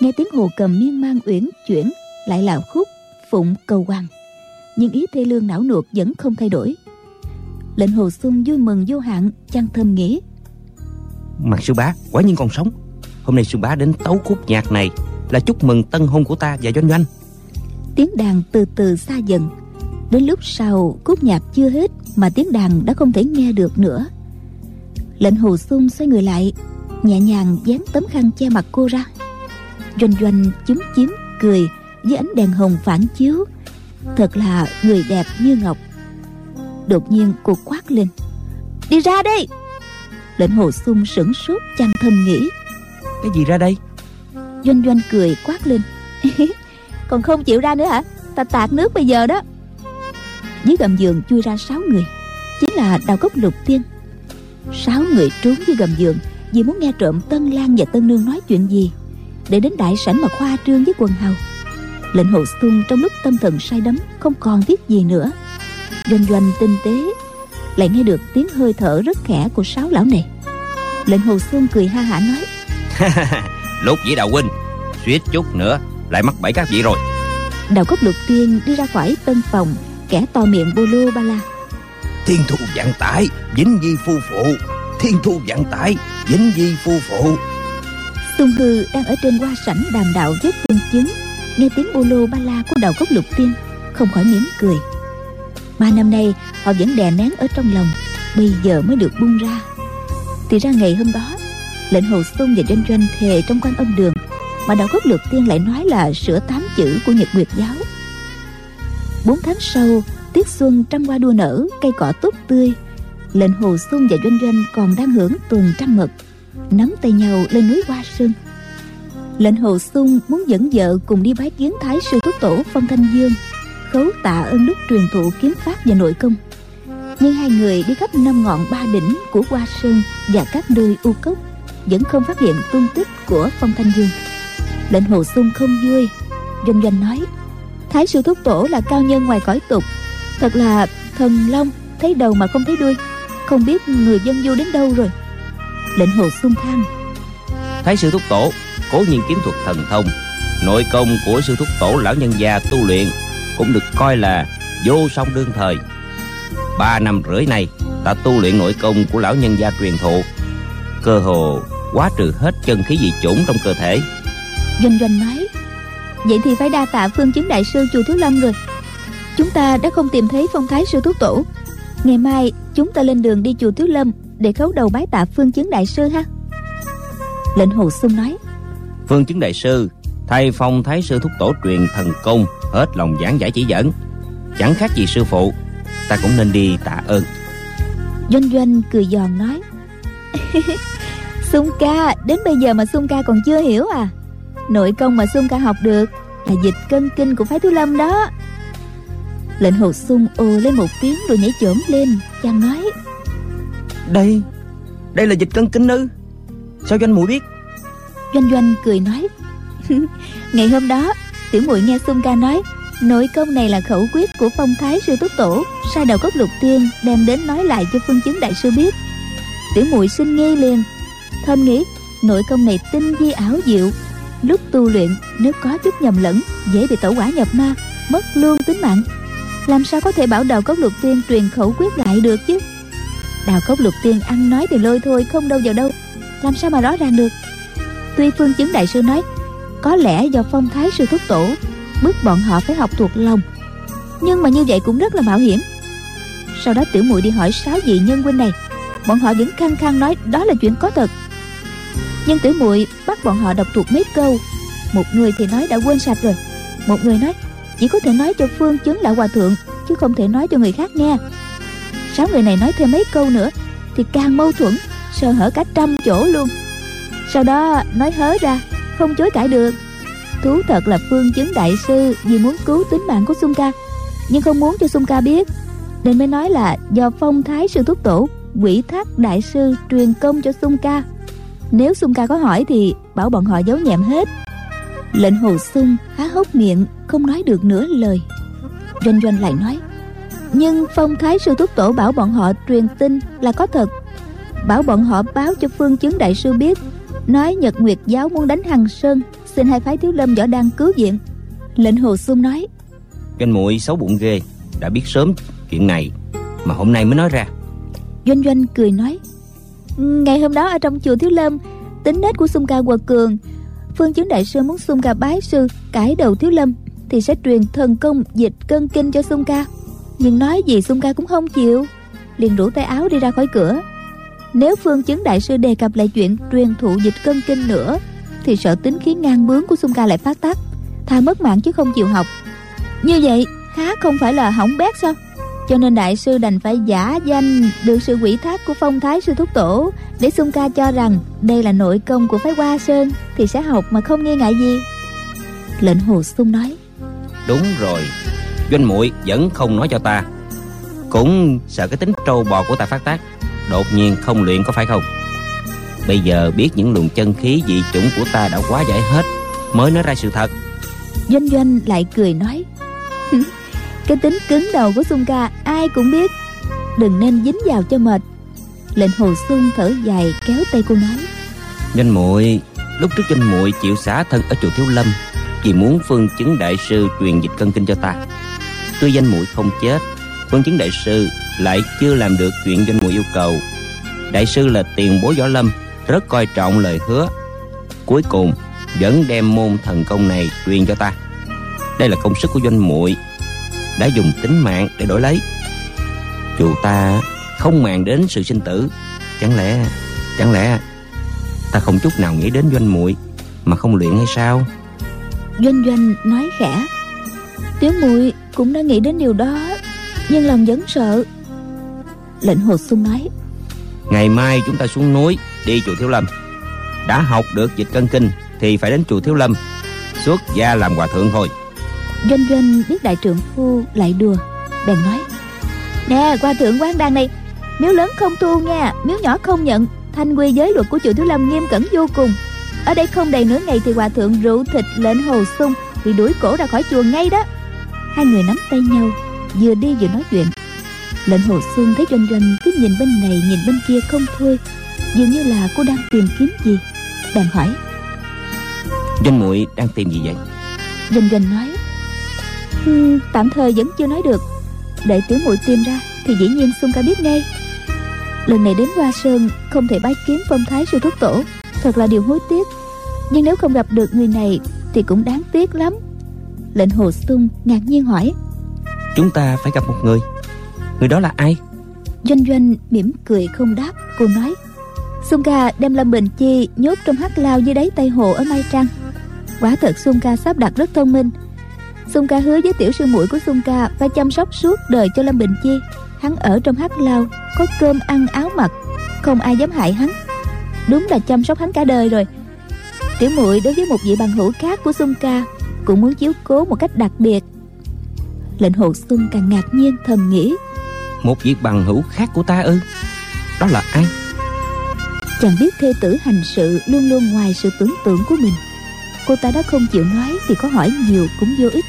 Nghe tiếng hồ cầm miên man uyển chuyển lại là khúc phụng cầu hoàng. Nhưng ý thê lương não nuột vẫn không thay đổi. Lệnh hồ xuân vui mừng vô hạn chăng thầm nghĩ mặt sư bá quả nhiên còn sống. Hôm nay sư bá đến tấu khúc nhạc này là chúc mừng tân hôn của ta và doanh doanh. Tiếng đàn từ từ xa dần. Đến lúc sau khúc nhạc chưa hết mà tiếng đàn đã không thể nghe được nữa lệnh hồ xuân xoay người lại nhẹ nhàng dán tấm khăn che mặt cô ra. Doanh doanh chúm chím cười với ánh đèn hồng phản chiếu. Thật là người đẹp như ngọc. Đột nhiên cô quát lên đi ra đây lệnh hồ sung sửng sốt chăng thầm nghĩ. Cái gì ra đây? Doanh doanh cười quát lên <laughs> còn không chịu ra nữa hả? Ta tạt nước bây giờ đó. Dưới gầm giường chui ra sáu người chính là đào cốc lục tiên sáu người trốn dưới gầm giường vì muốn nghe trộm tân lan và tân nương nói chuyện gì để đến đại sảnh mà khoa trương với quần hào. Lệnh hồ xuân trong lúc tâm thần say đắm không còn biết gì nữa. Doanh doanh tinh tế lại nghe được tiếng hơi thở rất khẽ của sáu lão này. Lệnh hồ xuân cười ha hả nói <laughs> lúc dĩ đào huynh suýt chút nữa lại mắc bẫy các vị rồi. Đào cốc lục tiên đi ra khỏi tân phòng kẻ to miệng bô lô ba la thiên thu vạn tải, vĩnh di phu phụ. Thiên thu vạn tải, vĩnh di phu phụ. Xuân Hư đang ở trên hoa sảnh đàm đạo với phương chứng Nghe tiếng bô lô ba la của đầu cốc lục tiên, Không khỏi mỉm cười. Ba năm nay, họ vẫn đè nén ở trong lòng, Bây giờ mới được bung ra. Thì ra ngày hôm đó, Lệnh Hồ Xuân và Doanh Doanh thề trong quan âm đường, Mà đạo cốc lục tiên lại nói là sửa tám chữ của Nhật Nguyệt giáo. Bốn tháng sau tiết xuân trăm hoa đua nở, cây cỏ tốt tươi. Lệnh hồ xuân và doanh doanh còn đang hưởng tuần trăng mật. Nắm tay nhau lên núi hoa sơn. Lệnh hồ xuân muốn dẫn vợ cùng đi bái kiến thái sư thúc tổ phong thanh dương, khấu tạ ơn đức truyền thụ kiếm pháp và nội công. Nhưng hai người đi khắp năm ngọn ba đỉnh của hoa sơn và các nơi u cốc, vẫn không phát hiện tung tích của phong thanh dương. Lệnh hồ xuân không vui. Doanh doanh nói, thái sư thúc tổ là cao nhân ngoài cõi tục thật là thần long thấy đầu mà không thấy đuôi. Không biết người dân du đến đâu rồi. Lệnh hồ xuân than thái sư thúc tổ cố nhiên kiếm thuật thần thông. Nội công của sư thúc tổ lão nhân gia tu luyện cũng được coi là vô song đương thời. Ba năm rưỡi nay ta tu luyện nội công của lão nhân gia truyền thụ. Cơ hồ quá trừ hết chân khí dị chủng trong cơ thể. Doanh doanh nói vậy thì phải đa tạ phương chứng đại sư chùa thiếu lâm rồi chúng ta đã không tìm thấy phong thái sư thúc tổ. Ngày mai chúng ta lên đường đi chùa thiếu lâm để khấu đầu bái tạ phương chứng đại sư ha. Lệnh hồ sung nói phương chứng đại sư thay phong thái sư thúc tổ truyền thần công hết lòng giảng giải chỉ dẫn. Chẳng khác gì sư phụ ta cũng nên đi tạ ơn. Doanh doanh cười giòn nói <laughs> sung ca đến bây giờ mà sung ca còn chưa hiểu à. Nội công mà sung ca học được là dịch cân kinh của phái thiếu lâm đó lệnh hồ sung ồ lên một tiếng rồi nhảy chổm lên chàng nói. Đây đây là dịch cân kinh ư? Sao doanh muội biết? Doanh doanh cười nói. <laughs> Ngày hôm đó tiểu muội nghe sung ca nói nội công này là khẩu quyết của phong thái sư túc tổ sai đầu cốc lục tiên đem đến nói lại cho phương chứng đại sư biết. Tiểu muội xin nghi liền. Thầm nghĩ nội công này tinh vi ảo diệu. Lúc tu luyện nếu có chút nhầm lẫn dễ bị tẩu quả nhập ma mất luôn tính mạng làm sao có thể bảo đào cốc lục tiên truyền khẩu quyết lại được chứ? Đào cốc lục tiên ăn nói thì lôi thôi, không đâu vào đâu. Làm sao mà rõ ràng được? Tuy phương chứng đại sư nói, có lẽ do phong thái sư thúc tổ, bức bọn họ phải học thuộc lòng. Nhưng mà như vậy cũng rất là mạo hiểm. Sau đó tiểu muội đi hỏi sáu vị nhân huynh này, bọn họ vẫn khăng khăng nói đó là chuyện có thật. Nhưng tiểu muội bắt bọn họ đọc thuộc mấy câu, một người thì nói đã quên sạch rồi, một người nói chỉ có thể nói cho phương chứng lão hòa thượng, chứ không thể nói cho người khác nghe. Sáu người này nói thêm mấy câu nữa, thì càng mâu thuẫn, sơ hở cả trăm chỗ luôn. Sau đó, nói hớ ra, không chối cãi được. Thú thật là phương chứng đại sư vì muốn cứu tính mạng của sung ca, nhưng không muốn cho sung ca biết. Nên mới nói là do phong thái sư thúc tổ, quỷ thác đại sư truyền công cho sung ca. Nếu sung ca có hỏi thì bảo bọn họ giấu nhẹm hết. Lệnh hồ sung há hốc miệng không nói được nửa lời. Doanh doanh lại nói nhưng phong thái sư thúc tổ bảo bọn họ truyền tin là có thật. Bảo bọn họ báo cho phương chứng đại sư biết nói nhật nguyệt giáo muốn đánh hằng sơn xin hai phái thiếu lâm võ đang cứu viện. Lệnh hồ sung nói doanh muội xấu bụng ghê đã biết sớm chuyện này mà hôm nay mới nói ra. Doanh doanh cười nói ngày hôm đó ở trong chùa thiếu lâm tính nết của sung ca quật cường phương chứng đại sư muốn sung ca bái sư cải đầu thiếu lâm thì sẽ truyền thần công, dịch, cân kinh cho sung ca. Nhưng nói gì sung ca cũng không chịu. Liền rủ tay áo đi ra khỏi cửa. Nếu phương chứng đại sư đề cập lại chuyện truyền thụ dịch cân kinh nữa, thì sợ tính khí ngang bướng của sung ca lại phát tác thà mất mạng chứ không chịu học. Như vậy, khá không phải là hỏng bét sao? Cho nên đại sư đành phải giả danh được sự quỷ thác của phong thái sư thúc tổ để sung ca cho rằng đây là nội công của phái hoa sơn thì sẽ học mà không nghi ngại gì. Lệnh hồ sung nói đúng rồi doanh muội vẫn không nói cho ta. Cũng sợ cái tính trâu bò của ta phát tác đột nhiên không luyện có phải không? Bây giờ biết những luồng chân khí dị chủng của ta đã quá giải hết mới nói ra sự thật. Doanh doanh lại cười nói cái tính cứng đầu của sung ca ai cũng biết. Đừng nên dính vào cho mệt. Lệnh hồ sung thở dài kéo tay cô nói doanh muội lúc trước doanh muội chịu xả thân ở chùa thiếu lâm vì muốn phương chứng đại sư truyền dịch cân kinh cho ta. Tuy danh muội không chết, phương chứng đại sư lại chưa làm được chuyện danh muội yêu cầu. Đại sư là tiền bối võ lâm, rất coi trọng lời hứa. Cuối cùng, vẫn đem môn thần công này truyền cho ta. Đây là công sức của doanh muội đã dùng tính mạng để đổi lấy. Dù ta không màng đến sự sinh tử, chẳng lẽ chẳng lẽ ta không chút nào nghĩ đến doanh muội mà không luyện hay sao? Doanh doanh nói khẽ. Tiểu muội cũng đã nghĩ đến điều đó nhưng lòng vẫn sợ. Lệnh hồ sung nói ngày mai chúng ta xuống núi đi chùa thiếu lâm. Đã học được dịch cân kinh thì phải đến chùa thiếu lâm xuất gia làm hòa thượng thôi. Doanh doanh biết đại trưởng phu lại đùa bèn nói nè hòa thượng quán đan này miếu lớn không thu nha miếu nhỏ không nhận thanh quy giới luật của chùa thiếu lâm nghiêm cẩn vô cùng ở đây không đầy nửa ngày thì hòa thượng rượu thịt lệnh hồ sung bị đuổi cổ ra khỏi chùa ngay đó. Hai người nắm tay nhau vừa đi vừa nói chuyện. Lệnh hồ xuân thấy doanh doanh cứ nhìn bên này nhìn bên kia không thôi. Dường như là cô đang tìm kiếm gì. Bèn hỏi. Doanh muội đang tìm gì vậy? Doanh doanh nói. Um, tạm thời vẫn chưa nói được. Đợi tiểu muội tìm ra thì dĩ nhiên xuân ca biết ngay. Lần này đến hoa sơn không thể bái kiếm phong thái sư thúc tổ thật là điều hối tiếc. Nhưng nếu không gặp được người này thì cũng đáng tiếc lắm. Lệnh hồ xuân ngạc nhiên hỏi. Chúng ta phải gặp một người. Người đó là ai? Doanh doanh mỉm cười không đáp cô nói. Xuân ca đem lâm bình chi nhốt trong hắc lao dưới đáy tây hồ ở mai trăng quả thật xuân ca sắp đặt rất thông minh. Xuân ca hứa với tiểu sư muội của xuân ca phải chăm sóc suốt đời cho lâm bình chi. Hắn ở trong hắc lao có cơm ăn áo mặc không ai dám hại hắn đúng là chăm sóc hắn cả đời rồi. Tiểu muội đối với một vị bằng hữu khác của xuân ca cũng muốn chiếu cố một cách đặc biệt. Lệnh hồ xuân càng ngạc nhiên thầm nghĩ. Một vị bằng hữu khác của ta ư? Đó là ai? Chàng biết thê tử hành sự luôn luôn ngoài sự tưởng tượng của mình. Cô ta đã không chịu nói thì có hỏi nhiều cũng vô ích.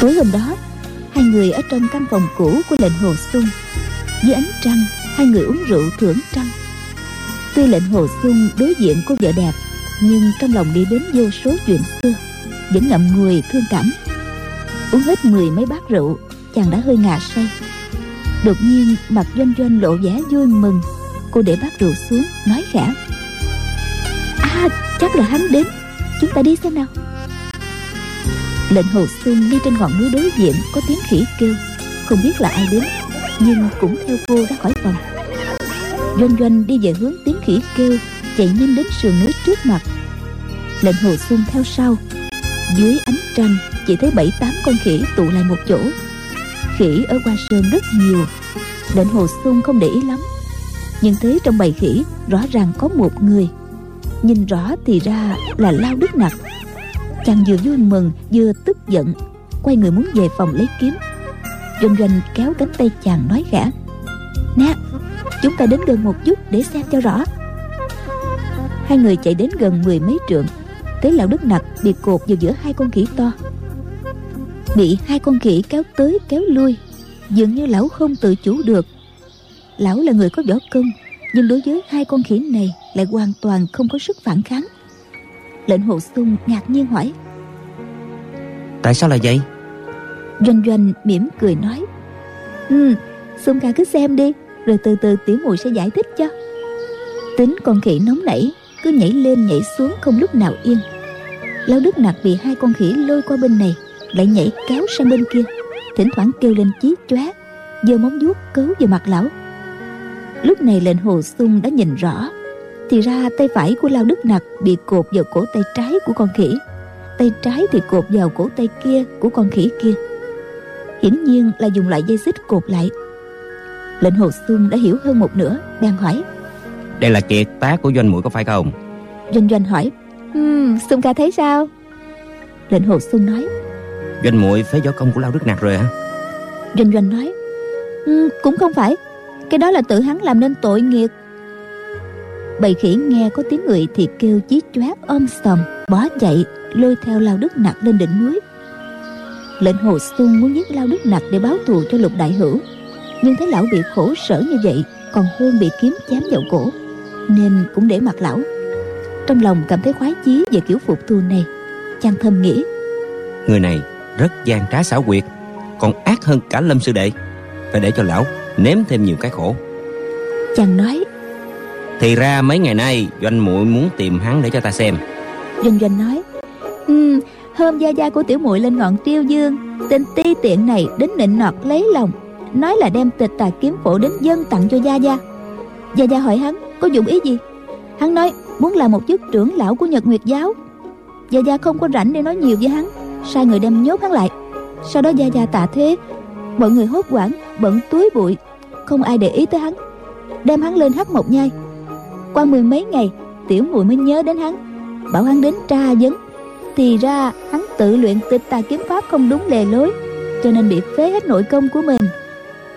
Tối hôm đó hai người ở trong căn phòng cũ của lệnh hồ xuân dưới ánh trăng, hai người uống rượu thưởng trăng. Tuy lệnh hồ xuân đối diện cô vợ đẹp, nhưng trong lòng đi đến vô số chuyện xưa, vẫn ngậm người thương cảm. Uống hết mười mấy bát rượu, chàng đã hơi ngà say. Đột nhiên, mặt doanh doanh lộ vẻ vui mừng. Cô để bát rượu xuống, nói khẽ. À chắc là hắn đến. Chúng ta đi xem nào. Lệnh hồ xuân ngay trên ngọn núi đối diện có tiếng khỉ kêu, không biết là ai đến nhưng cũng theo cô ra khỏi phòng. Doanh doanh đi về hướng tiếng khỉ kêu, chạy nhanh đến sườn núi trước mặt. Lệnh hồ xuân theo sau. Dưới ánh trăng, chỉ thấy bảy, tám con khỉ tụ lại một chỗ. Khỉ ở qua sơn rất nhiều. Lệnh hồ xuân không để ý lắm. Nhưng thấy trong bầy khỉ, rõ ràng có một người. Nhìn rõ thì ra là lao đức nặc. Chàng vừa vui mừng, vừa tức giận, quay người muốn về phòng lấy kiếm doanh doanh kéo cánh tay chàng nói khẽ. Nè, chúng ta đến gần một chút để xem cho rõ. Hai người chạy đến gần mười mấy trượng thấy lão đất nặc bị cột vào giữa hai con khỉ to. Bị hai con khỉ kéo tới kéo lui, dường như lão không tự chủ được. Lão là người có võ công, nhưng đối với hai con khỉ này lại hoàn toàn không có sức phản kháng. Lệnh hồ sung ngạc nhiên hỏi, tại sao là vậy? Doanh doanh mỉm cười nói ừ sung ca cứ xem đi, rồi từ từ tiểu mùi sẽ giải thích cho. Tính con khỉ nóng nảy, cứ nhảy lên nhảy xuống không lúc nào yên. Lão đức nặc bị hai con khỉ lôi qua bên này, lại nhảy kéo sang bên kia. Thỉnh thoảng kêu lên chí chóe, giơ móng vuốt cấu vào mặt lão. Lúc này lệnh hồ sung đã nhìn rõ, thì ra tay phải của lao đức nặc bị cột vào cổ tay trái của con khỉ. Tay trái thì cột vào cổ tay kia của con khỉ kia hiển nhiên là dùng loại dây xích cột lại. Lệnh hồ xuân đã hiểu hơn một nửa bèn hỏi. Đây là kiệt tác của doanh mũi có phải không? Doanh doanh hỏi. Um, xuân ca thấy sao? Lệnh hồ xuân nói. Doanh muội phế võ công của lao đức nạc rồi hả? Doanh doanh nói. Um, cũng không phải. Cái đó là tự hắn làm nên tội nghiệp. Bầy khỉ nghe có tiếng người thì kêu chí chóe om sòm bỏ chạy lôi theo lao đức nặc lên đỉnh núi lệnh hồ xuân muốn giết lao đức nặc để báo thù cho lục đại hữu. Nhưng thấy lão bị khổ sở như vậy còn hơn bị kiếm chém vào cổ nên cũng để mặc lão. Trong lòng cảm thấy khoái chí về kiểu phục thù này chàng thầm nghĩ. Người này rất gian trá xảo quyệt còn ác hơn cả lâm sư đệ. Phải để cho lão nếm thêm nhiều cái khổ. Chàng nói thì ra mấy ngày nay doanh muội muốn tìm hắn để cho ta xem. Doanh doanh nói ừ, hôm gia gia của tiểu muội lên ngọn triêu dương, tên ti tiện này đến nịnh nọt lấy lòng, nói là đem tịch tà kiếm phổ đến dân tặng cho gia gia. Gia gia hỏi hắn, có dụng ý gì? Hắn nói, muốn làm một chức trưởng lão của nhật nguyệt giáo. Gia gia không có rảnh để nói nhiều với hắn, sai người đem nhốt hắn lại. Sau đó gia gia tạ thế mọi người hốt hoảng, bận túi bụi, không ai để ý tới hắn, đem hắn lên hắc một nhai. Qua mười mấy ngày, tiểu muội mới nhớ đến hắn, bảo hắn đến tra vấn thì ra, hắn tự luyện tịch tà kiếm pháp không đúng lề lối, cho nên bị phế hết nội công của mình.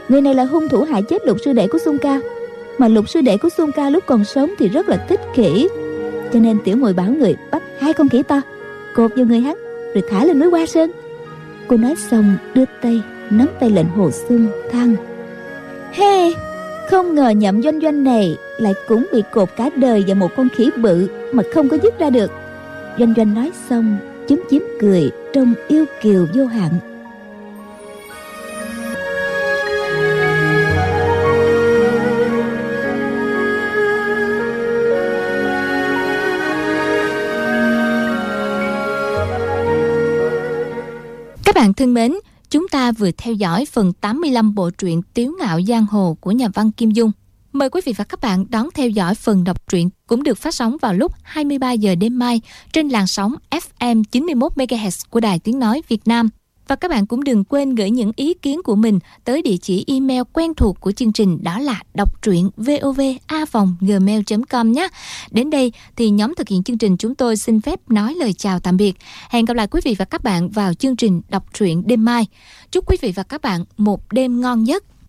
Người này là hung thủ hại chết lục sư đệ của xuân ca. Mà lục sư đệ của xuân ca lúc còn sống thì rất là thích khỉ, cho nên tiểu muội bảo người bắt hai con khỉ to, cột vào người hắn, rồi thả lên núi hoa sơn. Cô nói xong, đưa tay, nắm tay lệnh hồ xuân thăng. He không ngờ nhậm doanh doanh này lại cũng bị cột cả đời vào một con khỉ bự mà không có dứt ra được doanh doanh nói xong chúm chím cười trông yêu kiều vô hạn Các bạn thân mến, chúng ta vừa theo dõi phần 85 bộ truyện Tiếu ngạo giang hồ của nhà văn Kim Dung. Mời quý vị và các bạn đón theo dõi phần đọc truyện cũng được phát sóng vào lúc 23 giờ đêm mai trên làn sóng FM 91 MHz của Đài Tiếng nói Việt Nam. Và các bạn cũng đừng quên gửi những ý kiến của mình tới địa chỉ email quen thuộc của chương trình đó là đọc truyện vovavonggmail.com nhé. Đến đây thì nhóm thực hiện chương trình chúng tôi xin phép nói lời chào tạm biệt. Hẹn gặp lại quý vị và các bạn vào chương trình đọc truyện đêm mai. Chúc quý vị và các bạn một đêm ngon giấc.